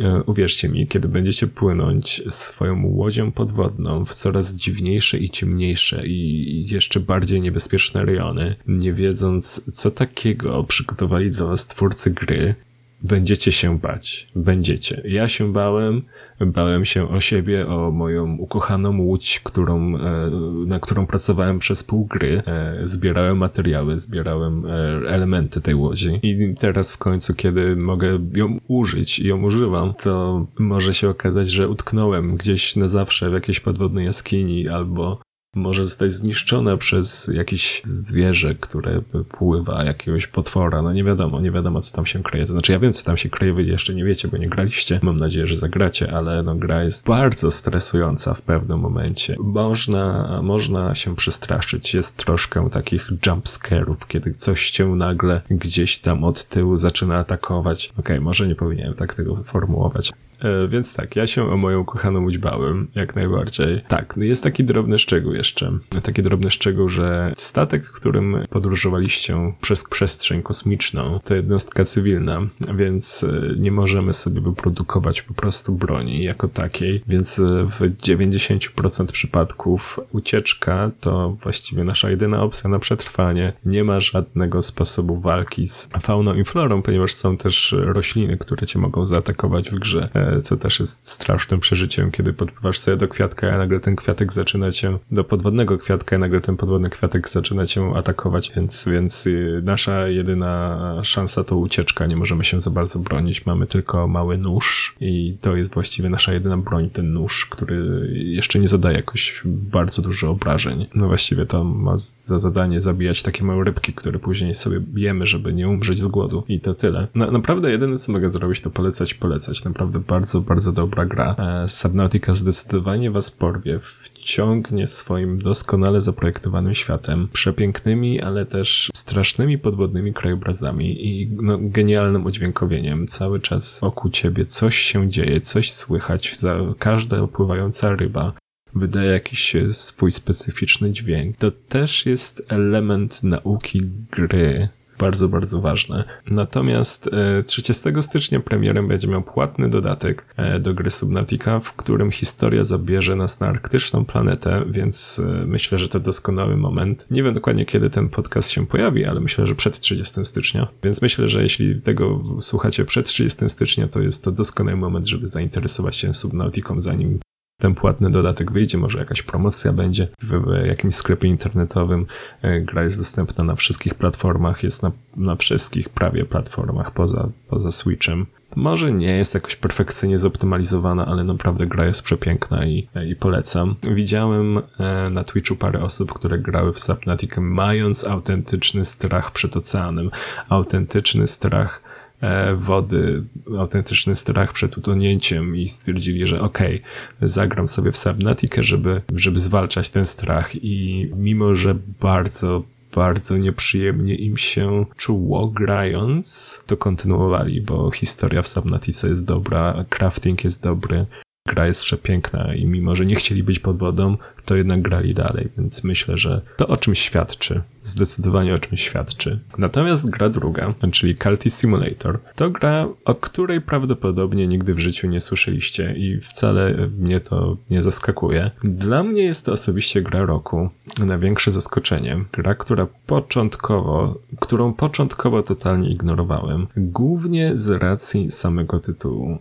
E, uwierzcie mi, kiedy będziecie płynąć swoją łodzią podwodną w coraz dziwniejsze i ciemniejsze i jeszcze bardziej niebezpieczne rejony, nie wiedząc, co takiego przygotowali dla was twórcy gry, Będziecie się bać. Będziecie. Ja się bałem. Bałem się o siebie, o moją ukochaną łódź, którą, e, na którą pracowałem przez pół gry. E, zbierałem materiały, zbierałem e, elementy tej łodzi. I teraz w końcu, kiedy mogę ją użyć i ją używam, to może się okazać, że utknąłem gdzieś na zawsze w jakiejś podwodnej jaskini albo może zostać zniszczona przez jakieś zwierzę, które pływa, jakiegoś potwora. No nie wiadomo, nie wiadomo, co tam się kryje. To znaczy, ja wiem, co tam się kryje, wy jeszcze nie wiecie, bo nie graliście. Mam nadzieję, że zagracie, ale no gra jest bardzo stresująca w pewnym momencie. Można, można się przestraszyć. Jest troszkę takich jumpscare'ów, kiedy coś cię nagle gdzieś tam od tyłu zaczyna atakować. Okej, okay, może nie powinienem tak tego formułować. E, więc tak, ja się o moją kochaną łódź bałem, jak najbardziej. Tak, jest taki drobny szczegół jeszcze. Taki drobny szczegół, że statek, którym podróżowaliście przez przestrzeń kosmiczną, to jednostka cywilna, więc e, nie możemy sobie wyprodukować po prostu broni jako takiej, więc e, w 90% przypadków ucieczka to właściwie nasza jedyna opcja na przetrwanie. Nie ma żadnego sposobu walki z fauną i florą, ponieważ są też rośliny, które cię mogą zaatakować w grze co też jest strasznym przeżyciem, kiedy podpływasz sobie do kwiatka, a nagle ten kwiatek zaczyna cię, do podwodnego kwiatka, a nagle ten podwodny kwiatek zaczyna cię atakować, więc, więc y, nasza jedyna szansa to ucieczka, nie możemy się za bardzo bronić, mamy tylko mały nóż i to jest właściwie nasza jedyna broń, ten nóż, który jeszcze nie zadaje jakoś bardzo dużo obrażeń. No właściwie to ma za zadanie zabijać takie małe rybki, które później sobie jemy, żeby nie umrzeć z głodu i to tyle. Na, naprawdę jedyne co mogę zrobić to polecać, polecać. Naprawdę bardzo bardzo, bardzo dobra gra. E, Subnautica zdecydowanie was porwie, wciągnie swoim doskonale zaprojektowanym światem, przepięknymi, ale też strasznymi podwodnymi krajobrazami i no, genialnym udźwiękowieniem. Cały czas wokół ciebie coś się dzieje, coś słychać, za każda opływająca ryba wydaje jakiś swój specyficzny dźwięk. To też jest element nauki gry bardzo, bardzo ważne. Natomiast 30 e, stycznia premierem będzie miał płatny dodatek e, do gry Subnautica, w którym historia zabierze nas na arktyczną planetę, więc e, myślę, że to doskonały moment. Nie wiem dokładnie, kiedy ten podcast się pojawi, ale myślę, że przed 30 stycznia. Więc myślę, że jeśli tego słuchacie przed 30 stycznia, to jest to doskonały moment, żeby zainteresować się Subnautiką, zanim ten płatny dodatek wyjdzie, może jakaś promocja będzie w jakimś sklepie internetowym. E, gra jest dostępna na wszystkich platformach, jest na, na wszystkich prawie platformach poza, poza Switchem. Może nie jest jakoś perfekcyjnie zoptymalizowana, ale naprawdę gra jest przepiękna i, i polecam. Widziałem e, na Twitchu parę osób, które grały w Subnautica mając autentyczny strach przed oceanem, autentyczny strach wody, autentyczny strach przed utonięciem i stwierdzili, że okej, okay, zagram sobie w Subnautica, żeby, żeby zwalczać ten strach. I mimo, że bardzo bardzo nieprzyjemnie im się czuło grając, to kontynuowali, bo historia w Subnautica jest dobra, crafting jest dobry, gra jest przepiękna i mimo, że nie chcieli być pod wodą, to jednak grali dalej, więc myślę, że to o czym świadczy. Zdecydowanie o czym świadczy. Natomiast gra druga, czyli Culty Simulator, to gra, o której prawdopodobnie nigdy w życiu nie słyszeliście i wcale mnie to nie zaskakuje. Dla mnie jest to osobiście gra roku. Największe zaskoczenie. Gra, która początkowo, którą początkowo totalnie ignorowałem. Głównie z racji samego tytułu.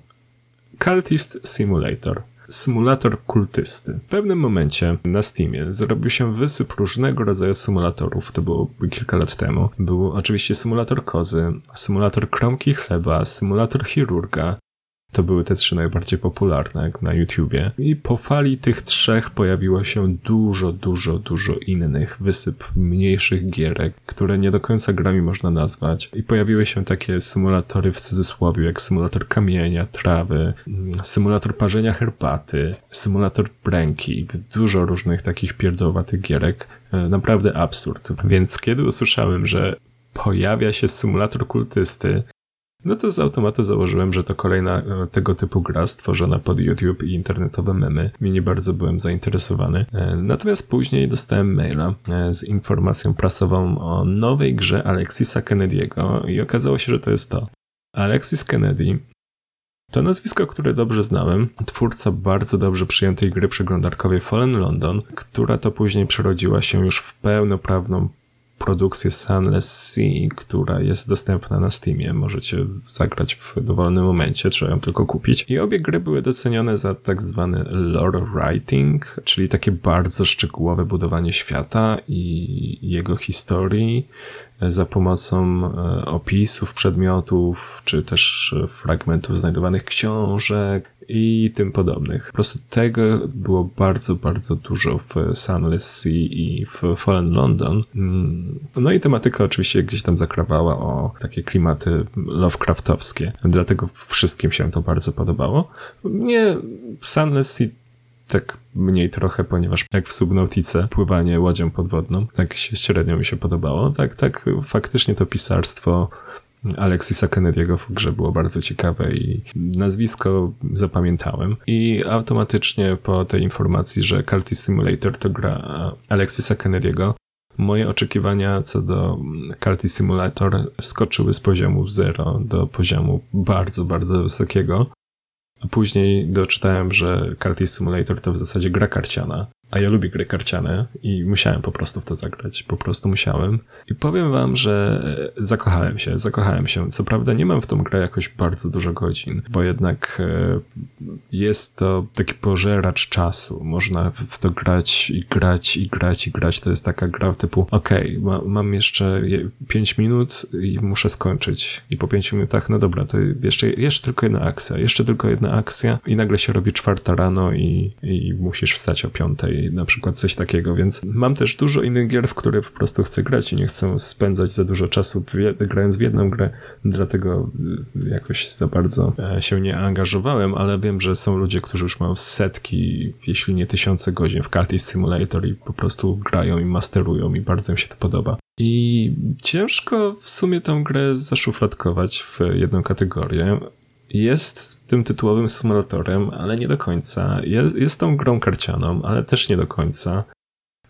Cultist Simulator. Symulator kultysty. W pewnym momencie na Steamie zrobił się wysyp różnego rodzaju symulatorów. To było kilka lat temu. Był oczywiście symulator kozy, symulator kromki chleba, symulator chirurga, To były te trzy najbardziej popularne na YouTubie. I po fali tych trzech pojawiło się dużo, dużo, dużo innych wysyp mniejszych gierek, które nie do końca grami można nazwać. I pojawiły się takie symulatory w cudzysłowie, jak symulator kamienia, trawy, symulator parzenia herbaty, symulator bręki, dużo różnych takich pierdowatych gierek. E, naprawdę absurd. Więc kiedy usłyszałem, że pojawia się symulator kultysty, no to z automatu założyłem, że to kolejna e, tego typu gra stworzona pod YouTube i internetowe memy. Mi nie bardzo byłem zainteresowany. E, natomiast później dostałem maila e, z informacją prasową o nowej grze Alexisa Kennedy'ego i okazało się, że to jest to. Alexis Kennedy to nazwisko, które dobrze znałem, twórca bardzo dobrze przyjętej gry przeglądarkowej Fallen London, która to później przerodziła się już w pełnoprawną produkcję Sunless Sea, która jest dostępna na Steamie. Możecie zagrać w dowolnym momencie, trzeba ją tylko kupić. I obie gry były docenione za tak zwany lore writing, czyli takie bardzo szczegółowe budowanie świata i jego historii za pomocą e, opisów przedmiotów, czy też fragmentów znajdowanych książek i tym podobnych. Po prostu tego było bardzo, bardzo dużo w Sunless Sea i w Fallen London. Mm, no i tematyka oczywiście gdzieś tam zakrawała o takie klimaty Lovecraftowskie, dlatego wszystkim się to bardzo podobało. Mnie Sunless Sea tak mniej trochę, ponieważ jak w Subnautice pływanie łodzią podwodną, tak średnio mi się podobało. Tak, tak faktycznie to pisarstwo Alexisa Kennedy'ego w grze było bardzo ciekawe i nazwisko zapamiętałem. I automatycznie po tej informacji, że Cultist Simulator to gra Alexisa Kennedy'ego, moje oczekiwania co do Cultist Simulator skoczyły z poziomu 0 do poziomu bardzo, bardzo wysokiego. A później doczytałem, że Cultist Simulator to w zasadzie gra karciana, a ja lubię gry karciane i musiałem po prostu w to zagrać. Po prostu musiałem. I powiem wam, że zakochałem się, zakochałem się. Co prawda nie mam w tą grę jakoś bardzo dużo godzin, bo jednak e, jest to taki pożeracz czasu. Można w to grać i grać i grać i grać. To jest taka gra typu okej, okay, ma, mam jeszcze 5 minut i muszę skończyć. I po 5 minutach, no dobra, to jeszcze, jeszcze tylko jedna akcja, jeszcze tylko jedna akcja i nagle się robi czwarta rano i, i musisz wstać o piątej na przykład coś takiego, więc mam też dużo innych gier, w które po prostu chcę grać i nie chcę spędzać za dużo czasu grając w jedną grę, dlatego y, jakoś za bardzo e, się nie angażowałem, ale wiem, że są ludzie, którzy już mają setki, jeśli nie tysiące godzin w Cultist Simulator i po prostu grają i masterują i bardzo im się to podoba. I ciężko w sumie tę grę zaszufladkować w jedną kategorię, jest tym tytułowym symulatorem, ale nie do końca. Jest, jest tą grą karcianą, ale też nie do końca.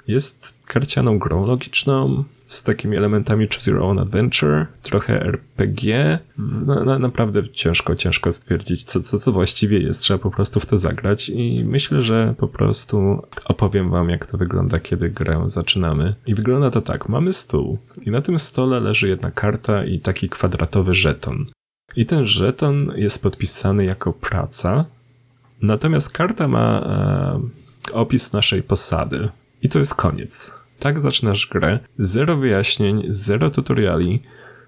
Jest karcianą grą logiczną, z takimi elementami Choose Your Own Adventure, trochę RPG. No, no, naprawdę ciężko, ciężko stwierdzić, co, co to właściwie jest. Trzeba po prostu w to zagrać i myślę, że po prostu opowiem wam, jak to wygląda, kiedy grę zaczynamy. I wygląda to tak. Mamy stół i na tym stole leży jedna karta i taki kwadratowy żeton. I ten żeton jest podpisany jako praca, natomiast karta ma e, opis naszej posady. I to jest koniec. Tak zaczynasz grę. Zero wyjaśnień, zero tutoriali.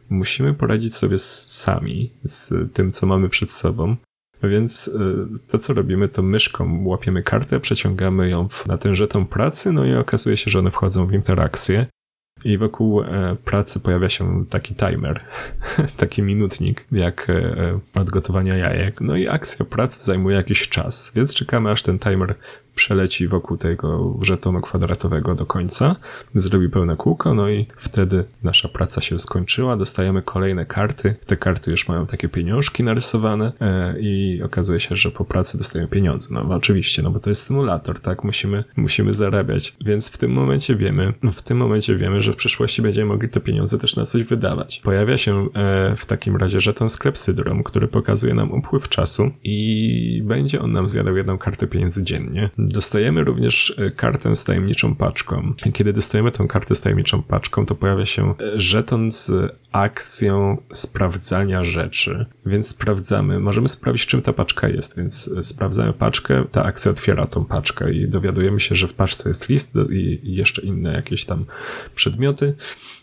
Musimy poradzić sobie sami z tym, co mamy przed sobą. Więc e, to, co robimy, to myszką łapiemy kartę, przeciągamy ją na ten żeton pracy, no i okazuje się, że one wchodzą w interakcję. I wokół e, pracy pojawia się taki timer, taki minutnik, jak e, od gotowania jajek. No i akcja pracy zajmuje jakiś czas, więc czekamy aż ten timer przeleci wokół tego żetonu kwadratowego do końca, zrobi pełne kółko, no i wtedy nasza praca się skończyła, dostajemy kolejne karty. Te karty już mają takie pieniążki narysowane e, i okazuje się, że po pracy dostajemy pieniądze. No oczywiście, no bo to jest symulator, tak? Musimy, musimy zarabiać. Więc w tym momencie wiemy, w tym momencie wiemy, że w przyszłości będziemy mogli te pieniądze też na coś wydawać. Pojawia się e, w takim razie żeton z który pokazuje nam upływ czasu i będzie on nam zjadał jedną kartę pieniędzy dziennie. Dostajemy również e, kartę z tajemniczą paczką. Kiedy dostajemy tę kartę z tajemniczą paczką, to pojawia się e, żeton z akcją sprawdzania rzeczy. Więc sprawdzamy, możemy sprawdzić, czym ta paczka jest, więc e, sprawdzamy paczkę, ta akcja otwiera tą paczkę i dowiadujemy się, że w paczce jest list i jeszcze inne jakieś tam przedmioty.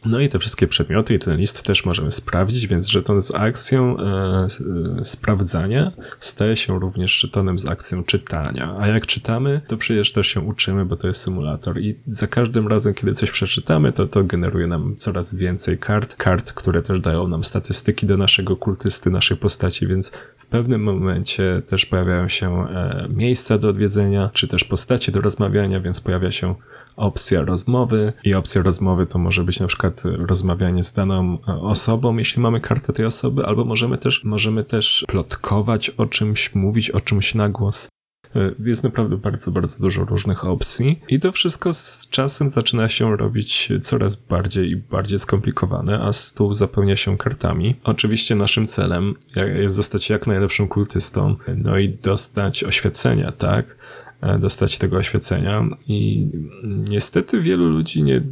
No i te wszystkie przedmioty i ten list też możemy sprawdzić, więc żeton z akcją sprawdzania staje się również żetonem z akcją czytania. A jak czytamy, to przecież też się uczymy, bo to jest symulator i za każdym razem, kiedy coś przeczytamy, to to generuje nam coraz więcej kart, kart, które też dają nam statystyki do naszego kultysty, naszej postaci, więc w pewnym momencie też pojawiają się e, miejsca do odwiedzenia, czy też postacie do rozmawiania, więc pojawia się opcja rozmowy i opcja rozmowy to może być na przykład rozmawianie z daną e, osobą, jeśli mamy kartę tej osoby, albo możemy też, możemy też plotkować o czymś, mówić o czymś na głos. E, jest naprawdę bardzo, bardzo dużo różnych opcji i to wszystko z czasem zaczyna się robić coraz bardziej i bardziej skomplikowane, a stół zapełnia się kartami. Oczywiście naszym celem jest zostać jak najlepszym kultystą, no i dostać oświecenia, tak? E, dostać tego oświecenia i niestety wielu ludzi nie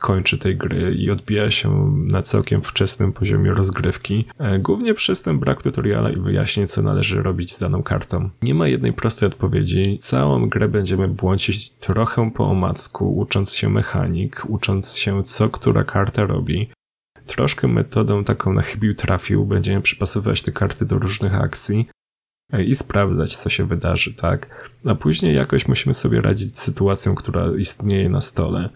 kończy tej gry i odbija się na całkiem wczesnym poziomie rozgrywki, e, głównie przez ten brak tutoriala i wyjaśnień, co należy robić z daną kartą. Nie ma jednej prostej odpowiedzi. Całą grę będziemy błądzić trochę po omacku, ucząc się mechanik, ucząc się, co która karta robi. Troszkę metodą taką na chybił trafił, będziemy przypasowywać te karty do różnych akcji, i sprawdzać, co się wydarzy, tak? A później jakoś musimy sobie radzić z sytuacją, która istnieje na stole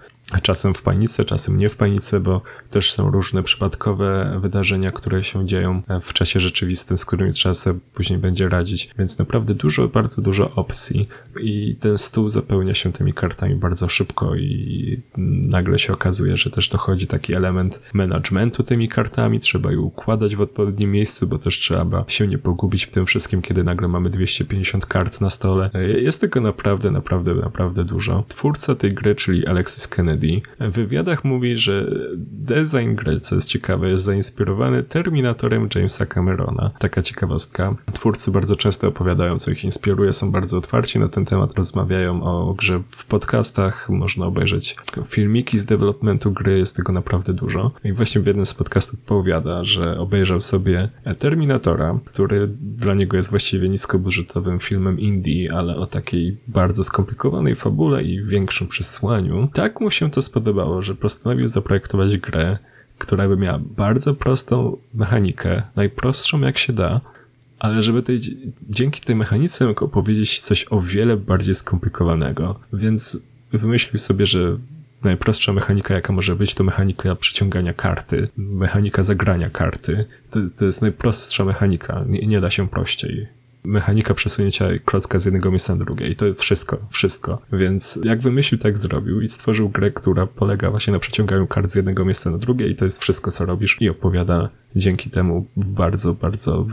czasem w panice, czasem nie w panice, bo też są różne przypadkowe wydarzenia, które się dzieją w czasie rzeczywistym, z którymi trzeba sobie później będzie radzić, więc naprawdę dużo, bardzo dużo opcji i ten stół zapełnia się tymi kartami bardzo szybko i nagle się okazuje, że też dochodzi taki element managementu tymi kartami, trzeba je układać w odpowiednim miejscu, bo też trzeba się nie pogubić w tym wszystkim, kiedy nagle mamy 250 kart na stole. Jest tego naprawdę, naprawdę, naprawdę dużo. Twórca tej gry, czyli Alexis Kennedy, W wywiadach mówi, że design gry, co jest ciekawe, jest zainspirowany Terminatorem Jamesa Camerona. Taka ciekawostka. Twórcy bardzo często opowiadają, co ich inspiruje, są bardzo otwarci na ten temat, rozmawiają o grze w podcastach, można obejrzeć filmiki z developmentu gry, jest tego naprawdę dużo. I właśnie w jednym z podcastów powiada, że obejrzał sobie Terminatora, który dla niego jest właściwie niskobudżetowym filmem indie, ale o takiej bardzo skomplikowanej fabule i większym przesłaniu. Tak mu się się to spodobało, że postanowił zaprojektować grę, która by miała bardzo prostą mechanikę, najprostszą jak się da, ale żeby tej, dzięki tej mechanice opowiedzieć coś o wiele bardziej skomplikowanego. Więc wymyślił sobie, że najprostsza mechanika, jaka może być, to mechanika przyciągania karty, mechanika zagrania karty. To, to jest najprostsza mechanika, nie, nie da się prościej mechanika przesunięcia klocka z jednego miejsca na drugie i to wszystko, wszystko. Więc jak wymyślił, tak zrobił i stworzył grę, która polega właśnie na przeciąganiu kart z jednego miejsca na drugie i to jest wszystko, co robisz i opowiada dzięki temu bardzo, bardzo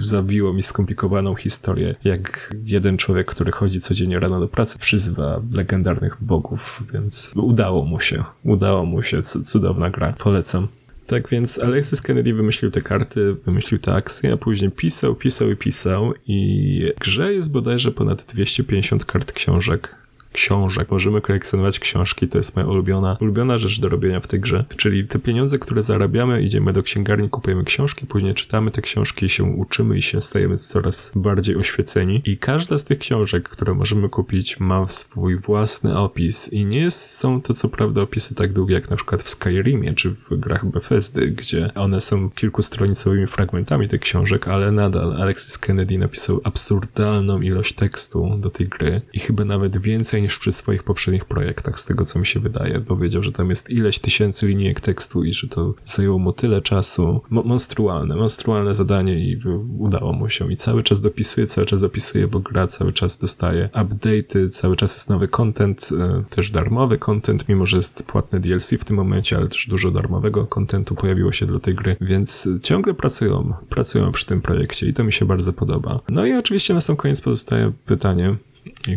zawiło mi skomplikowaną historię, jak jeden człowiek, który chodzi codziennie rano do pracy, przyzywa legendarnych bogów, więc udało mu się, udało mu się, cudowna gra, polecam. Tak więc Alexis Kennedy wymyślił te karty, wymyślił te akcje, a później pisał, pisał i pisał i grze jest bodajże ponad 250 kart książek książek. Możemy kolekcjonować książki, to jest moja ulubiona, ulubiona rzecz do robienia w tej grze. Czyli te pieniądze, które zarabiamy, idziemy do księgarni, kupujemy książki, później czytamy te książki, się uczymy i się stajemy coraz bardziej oświeceni. I każda z tych książek, które możemy kupić, ma swój własny opis. I nie są to co prawda opisy tak długie jak na przykład w Skyrimie czy w grach Bethesdy, gdzie one są kilkustronicowymi fragmentami tych książek, ale nadal Alexis Kennedy napisał absurdalną ilość tekstu do tej gry i chyba nawet więcej niż przy swoich poprzednich projektach, z tego co mi się wydaje. Powiedział, że tam jest ileś tysięcy linijek tekstu i że to zajęło mu tyle czasu. Mo monstrualne, monstrualne zadanie i udało mu się. I cały czas dopisuje, cały czas dopisuje, bo gra cały czas dostaje update'y, cały czas jest nowy content, e, też darmowy content, mimo że jest płatny DLC w tym momencie, ale też dużo darmowego contentu pojawiło się do tej gry, więc ciągle pracują, pracują przy tym projekcie i to mi się bardzo podoba. No i oczywiście na sam koniec pozostaje pytanie,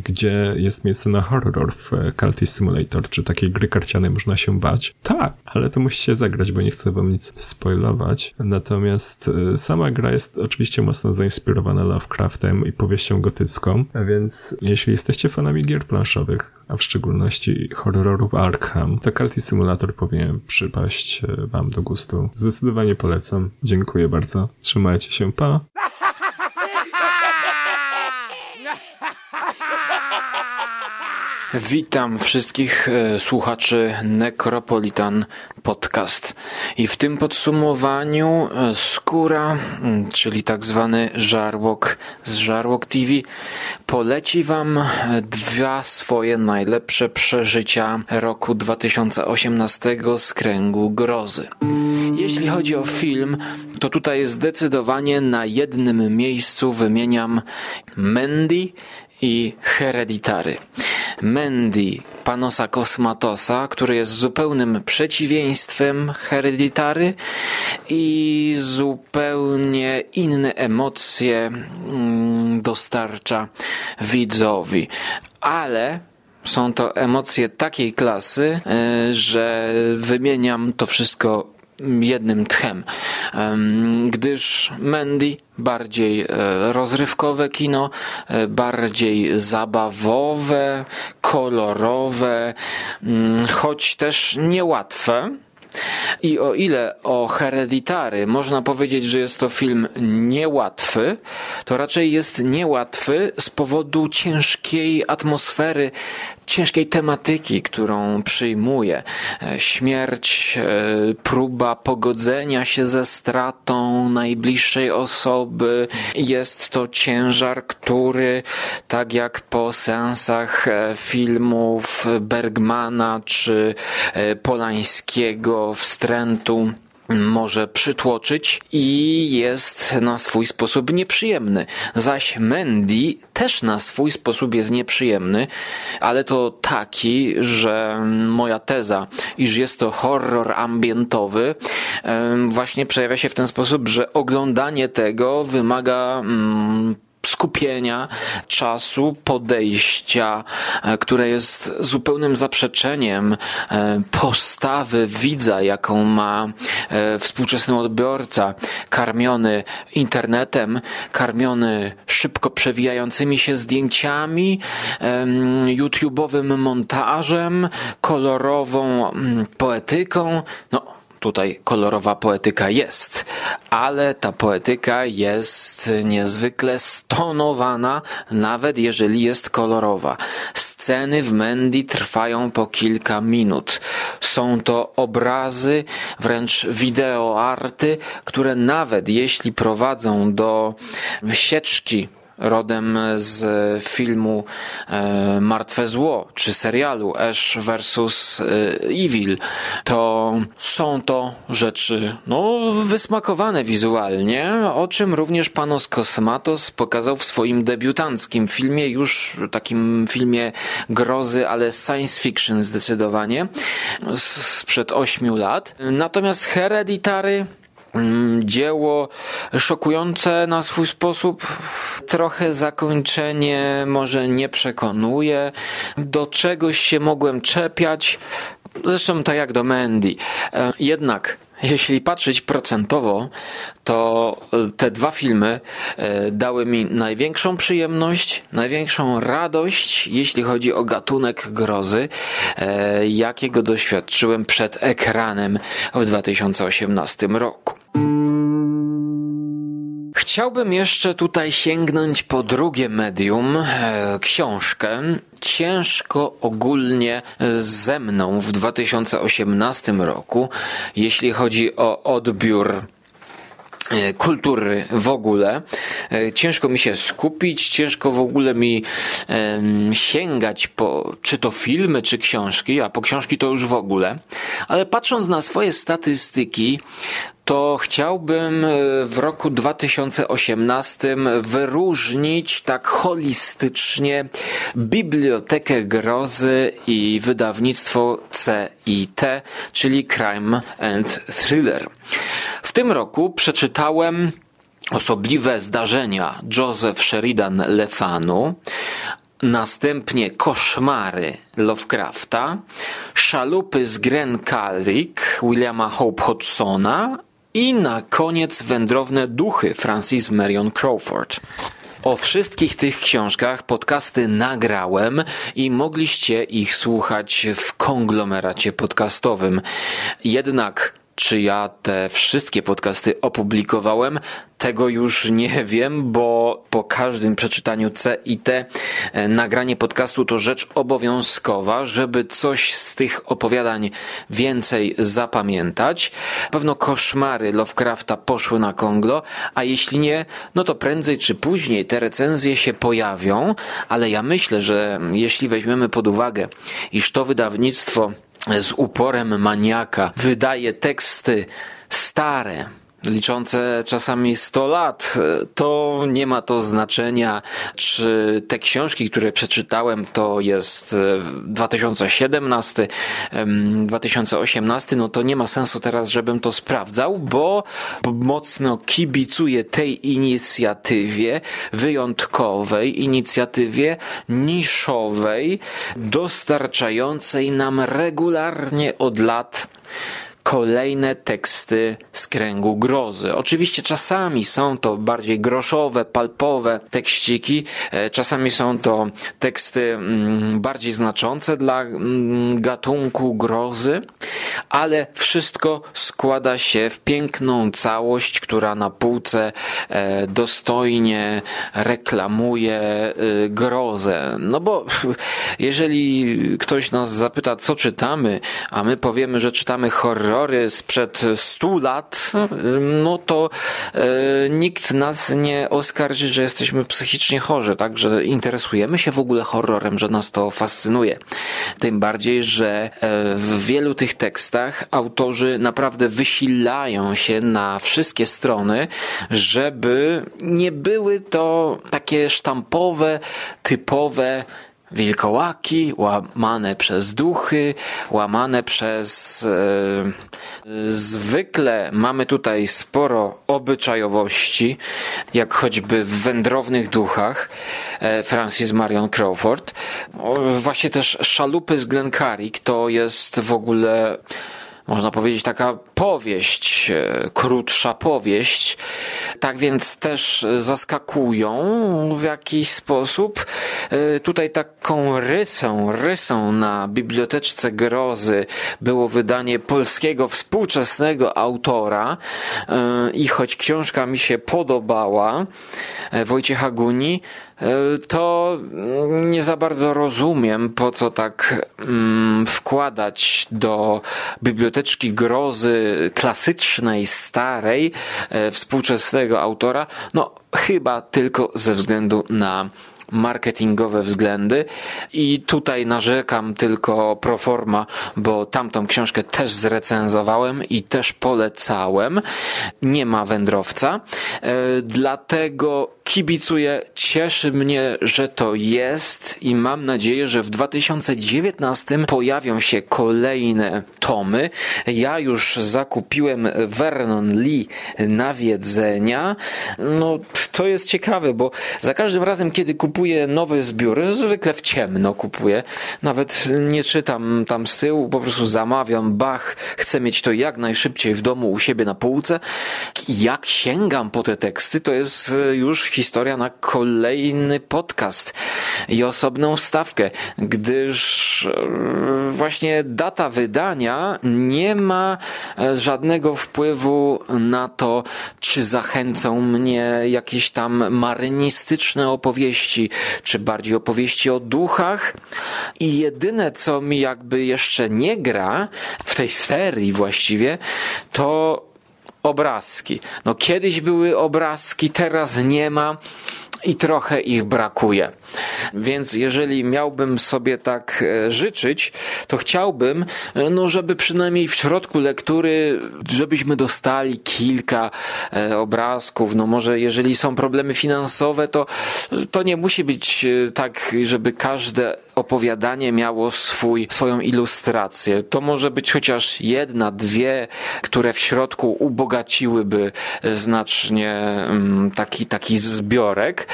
gdzie jest miejsce na horror w Cultist Simulator. Czy takiej gry karcianej można się bać? Tak, ale to musicie zagrać, bo nie chcę wam nic spoilować. Natomiast e, sama gra jest oczywiście mocno zainspirowana Lovecraftem i powieścią gotycką, a więc jeśli jesteście fanami gier planszowych, a w szczególności horrorów Arkham, to Cultist Simulator powinien przypaść e, wam do gustu. Zdecydowanie polecam. Dziękuję bardzo. Trzymajcie się, pa! Witam wszystkich e, słuchaczy Necropolitan Podcast. I w tym podsumowaniu e, Skóra, czyli tak zwany żarłok z Żarłok TV, poleci Wam e, dwa swoje najlepsze przeżycia roku 2018 z kręgu grozy. Jeśli chodzi o film, to tutaj zdecydowanie na jednym miejscu wymieniam Mandy i Hereditary. Mandy Panosa Kosmatosa, który jest zupełnym przeciwieństwem Hereditary i zupełnie inne emocje mm, dostarcza widzowi. Ale są to emocje takiej klasy, e, że wymieniam to wszystko jednym tchem, gdyż Mandy bardziej e, rozrywkowe kino, e, bardziej zabawowe, kolorowe, mm, choć też niełatwe. I o ile o Hereditary można powiedzieć, że jest to film niełatwy, to raczej jest niełatwy z powodu ciężkiej atmosfery, ciężkiej tematyki, którą przyjmuje. E, śmierć, e, próba pogodzenia się ze stratą najbliższej osoby. Jest to ciężar, który tak jak po seansach e, filmów Bergmana czy Polańskiego wstrętu może przytłoczyć i jest na swój sposób nieprzyjemny. Zaś Mandy też na swój sposób jest nieprzyjemny, ale to taki, że moja teza, iż jest to horror ambientowy, właśnie przejawia się w ten sposób, że oglądanie tego wymaga mm, skupienia, czasu, podejścia, e, które jest zupełnym zaprzeczeniem e, postawy widza, jaką ma e, współczesny odbiorca, karmiony internetem, karmiony szybko przewijającymi się zdjęciami, YouTube'owym montażem, kolorową mm, poetyką. No, tutaj kolorowa poetyka jest, ale ta poetyka jest niezwykle stonowana, nawet jeżeli jest kolorowa. Sceny w Mendy trwają po kilka minut. Są to obrazy, wręcz wideoarty, które nawet jeśli prowadzą do sieczki rodem z filmu e, Martwe Zło, czy serialu Ash vs. E, Evil, to są to rzeczy no, wysmakowane wizualnie, o czym również Panos Kosmatos pokazał w swoim debiutanckim filmie, już takim filmie grozy, ale science fiction zdecydowanie, sprzed 8 lat. Natomiast Hereditary dzieło szokujące na swój sposób. Trochę zakończenie może nie przekonuje. Do czegoś się mogłem czepiać. Zresztą tak jak do Mandy. E, jednak jeśli patrzeć procentowo, to te dwa filmy e, dały mi największą przyjemność, największą radość, jeśli chodzi o gatunek grozy, e, jakiego doświadczyłem przed ekranem w 2018 roku. Chciałbym jeszcze tutaj sięgnąć po drugie medium, e, książkę. Ciężko ogólnie ze mną w 2018 roku, jeśli chodzi o odbiór E, kultury w ogóle. E, ciężko mi się skupić, ciężko w ogóle mi sięgać po czy to filmy, czy książki, a po książki to już w ogóle. Ale patrząc na swoje statystyki, to chciałbym e, w roku 2018 wyróżnić tak holistycznie Bibliotekę Grozy i wydawnictwo CIT, czyli Crime and Thriller. W tym roku przeczytałem osobliwe zdarzenia Joseph Sheridan Lefanu, następnie Koszmary Lovecrafta, Szalupy z Gren Carrick Williama Hope Hodgsona i na koniec Wędrowne Duchy Francis Marion Crawford. O wszystkich tych książkach podcasty nagrałem i mogliście ich słuchać w konglomeracie podcastowym. Jednak Czy ja te wszystkie podcasty opublikowałem? Tego już nie wiem, bo po każdym przeczytaniu C i T e, nagranie podcastu to rzecz obowiązkowa, żeby coś z tych opowiadań więcej zapamiętać. Pewno koszmary Lovecrafta poszły na konglo, a jeśli nie, no to prędzej czy później te recenzje się pojawią, ale ja myślę, że jeśli weźmiemy pod uwagę, iż to wydawnictwo z uporem maniaka wydaje teksty stare, liczące czasami 100 lat, to nie ma to znaczenia, czy te książki, które przeczytałem, to jest 2017, 2018, no to nie ma sensu teraz, żebym to sprawdzał, bo mocno kibicuję tej inicjatywie, wyjątkowej inicjatywie, niszowej, dostarczającej nam regularnie od lat kolejne teksty z kręgu grozy. Oczywiście czasami są to bardziej groszowe, palpowe tekściki, e, czasami są to teksty mm, bardziej znaczące dla mm, gatunku grozy, ale wszystko składa się w piękną całość, która na półce e, dostojnie reklamuje e, grozę. No bo jeżeli ktoś nas zapyta, co czytamy, a my powiemy, że czytamy horror, horrory sprzed 100 lat, no to e, nikt nas nie oskarży, że jesteśmy psychicznie chorzy, tak, że interesujemy się w ogóle horrorem, że nas to fascynuje. Tym bardziej, że e, w wielu tych tekstach autorzy naprawdę wysilają się na wszystkie strony, żeby nie były to takie sztampowe, typowe wilkołaki, łamane przez duchy, łamane przez... E, zwykle mamy tutaj sporo obyczajowości, jak choćby w Wędrownych Duchach e, Francis Marion Crawford. Właśnie też Szalupy z Glencarrick to jest w ogóle można powiedzieć, taka powieść, e, krótsza powieść. Tak więc też zaskakują w jakiś sposób. E, tutaj taką rysą, rysą na biblioteczce grozy było wydanie polskiego współczesnego autora e, i choć książka mi się podobała, Wojciecha Guni, to nie za bardzo rozumiem, po co tak mm, wkładać do biblioteczki grozy klasycznej, starej, e, współczesnego autora. No, chyba tylko ze względu na marketingowe względy i tutaj narzekam tylko pro forma, bo tamtą książkę też zrecenzowałem i też polecałem. Nie ma wędrowca, e, dlatego kibicuję, cieszy mnie, że to jest i mam nadzieję, że w 2019 pojawią się kolejne tomy. Ja już zakupiłem Vernon Lee Nawiedzenia. No, to jest ciekawe, bo za każdym razem, kiedy kupuję nowy zbiór, zwykle w ciemno kupuję. Nawet nie czytam tam z tyłu, po prostu zamawiam, bach, chcę mieć to jak najszybciej w domu u siebie na półce. Jak sięgam po te teksty, to jest już historia na kolejny podcast i osobną stawkę, gdyż e, właśnie data wydania nie ma e, żadnego wpływu na to, czy zachęcą mnie jakieś tam marynistyczne opowieści, czy bardziej opowieści o duchach. I jedyne, co mi jakby jeszcze nie gra w tej serii właściwie, to obrazki. No kiedyś były obrazki, teraz nie ma i trochę ich brakuje. Więc jeżeli miałbym sobie tak e, życzyć, to chciałbym, e, no, żeby przynajmniej w środku lektury, żebyśmy dostali kilka e, obrazków. No może jeżeli są problemy finansowe, to, to nie musi być tak, żeby każde opowiadanie miało swój, swoją ilustrację. To może być chociaż jedna, dwie, które w środku ubogaciłyby znacznie mm, taki, taki zbiorek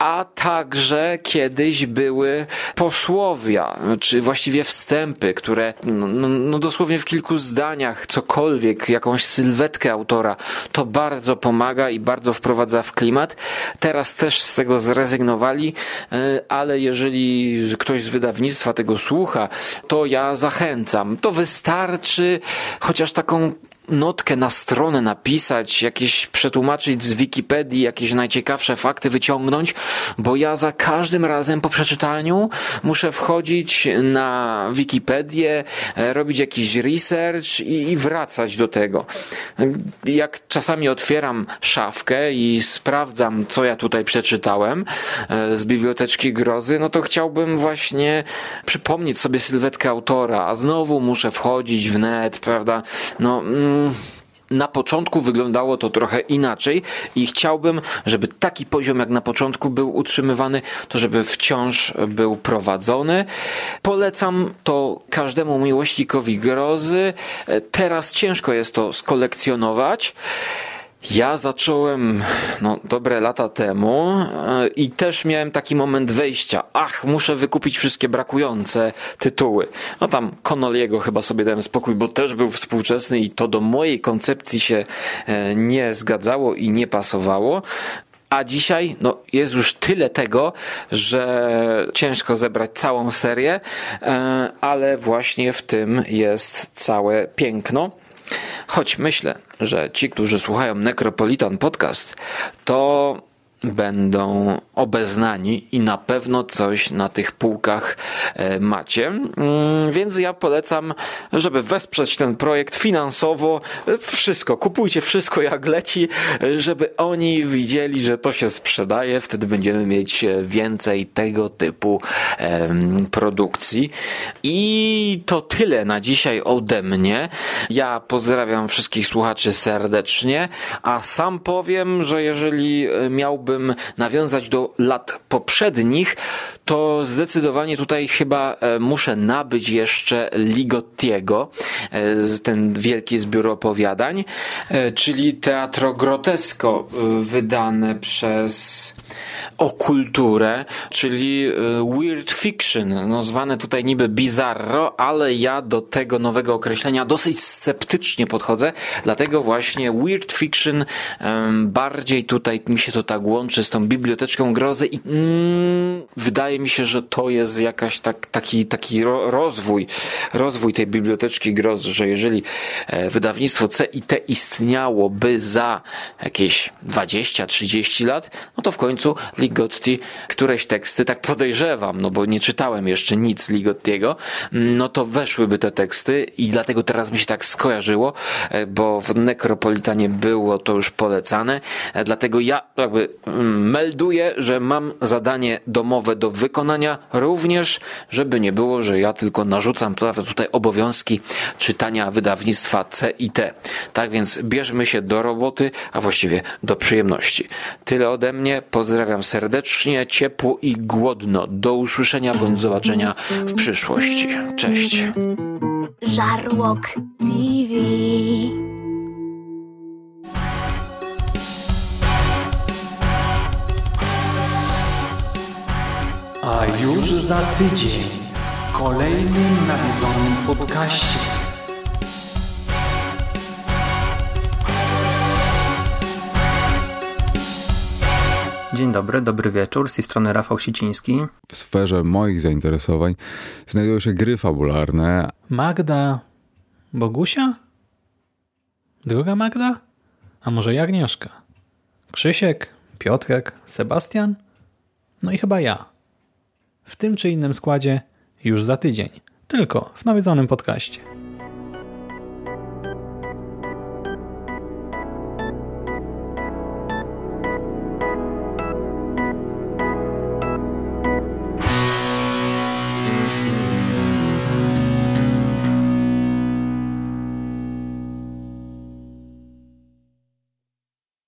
a także kiedyś były posłowia, czy właściwie wstępy, które no, no, no dosłownie w kilku zdaniach cokolwiek, jakąś sylwetkę autora, to bardzo pomaga i bardzo wprowadza w klimat. Teraz też z tego zrezygnowali, e, ale jeżeli ktoś z wydawnictwa tego słucha, to ja zachęcam. To wystarczy chociaż taką notkę na stronę napisać, jakieś przetłumaczyć z Wikipedii, jakieś najciekawsze fakty wyciągnąć, bo ja za każdym razem po przeczytaniu muszę wchodzić na Wikipedię, e, robić jakiś research i, wracać do tego. Jak czasami otwieram szafkę i sprawdzam, co ja tutaj przeczytałem e, z biblioteczki grozy, no to chciałbym właśnie przypomnieć sobie sylwetkę autora, a znowu muszę wchodzić w net, prawda? No, mm, na początku wyglądało to trochę inaczej i chciałbym, żeby taki poziom jak na początku był utrzymywany, to żeby wciąż był prowadzony. Polecam to każdemu miłośnikowi grozy. Teraz ciężko jest to skolekcjonować. Ja zacząłem no, dobre lata temu e, i też miałem taki moment wejścia. Ach, muszę wykupić wszystkie brakujące tytuły. No tam Connolly'ego chyba sobie dałem spokój, bo też był współczesny i to do mojej koncepcji się e, nie zgadzało i nie pasowało. A dzisiaj no, jest już tyle tego, że ciężko zebrać całą serię, e, ale właśnie w tym jest całe piękno. Choć myślę, że ci, którzy słuchają Necropolitan Podcast, to będą obeznani i na pewno coś na tych półkach e, macie. Mm, więc ja polecam, żeby wesprzeć ten projekt finansowo. E, wszystko, kupujcie wszystko jak leci, żeby oni widzieli, że to się sprzedaje. Wtedy będziemy mieć więcej tego typu produkcji. I to tyle na dzisiaj ode mnie. Ja pozdrawiam wszystkich słuchaczy serdecznie, a sam powiem, że jeżeli miałbym miałbym nawiązać do lat poprzednich, to zdecydowanie tutaj chyba e, muszę nabyć jeszcze Ligottiego, e, ten wielki zbiór opowiadań, e, czyli Teatro Grotesko wydane przez Okulturę, czyli weird fiction, no zwane tutaj niby bizarro, ale ja do tego nowego określenia dosyć sceptycznie podchodzę, dlatego właśnie weird fiction bardziej tutaj mi się to tak łączy z tą biblioteczką grozy i mm, wydaje mi się, że to jest jakaś tak, taki, taki rozwój, rozwój tej biblioteczki grozy, że jeżeli e, wydawnictwo CIT istniałoby za jakieś 20-30 lat, no to w końcu Ligotti któreś teksty, tak podejrzewam, no bo nie czytałem jeszcze nic Ligottiego, no to weszłyby te teksty i dlatego teraz mi się tak skojarzyło, e, bo w Necropolitanie było to już polecane, e, dlatego ja jakby melduję, że mam zadanie domowe do wykonania, również, żeby nie było, że ja tylko narzucam tutaj obowiązki czytania wydawnictwa CIT. Tak więc bierzmy się do roboty, a właściwie do przyjemności. Tyle ode mnie. Pozdrawiam serdecznie, ciepło i głodno. Do usłyszenia bądź zobaczenia w przyszłości. Cześć. Żarłok TV. A już za tydzień w kolejnym nawiedzonym podcaście. Dzień dobry, dobry wieczór, z tej strony Rafał Siciński. W sferze moich zainteresowań znajdują się gry fabularne. Magda Bogusia? Druga Magda? A może i Agnieszka? Krzysiek, Piotrek, Sebastian? No i chyba ja w tym czy innym składzie już za tydzień, tylko w nawiedzonym podcaście.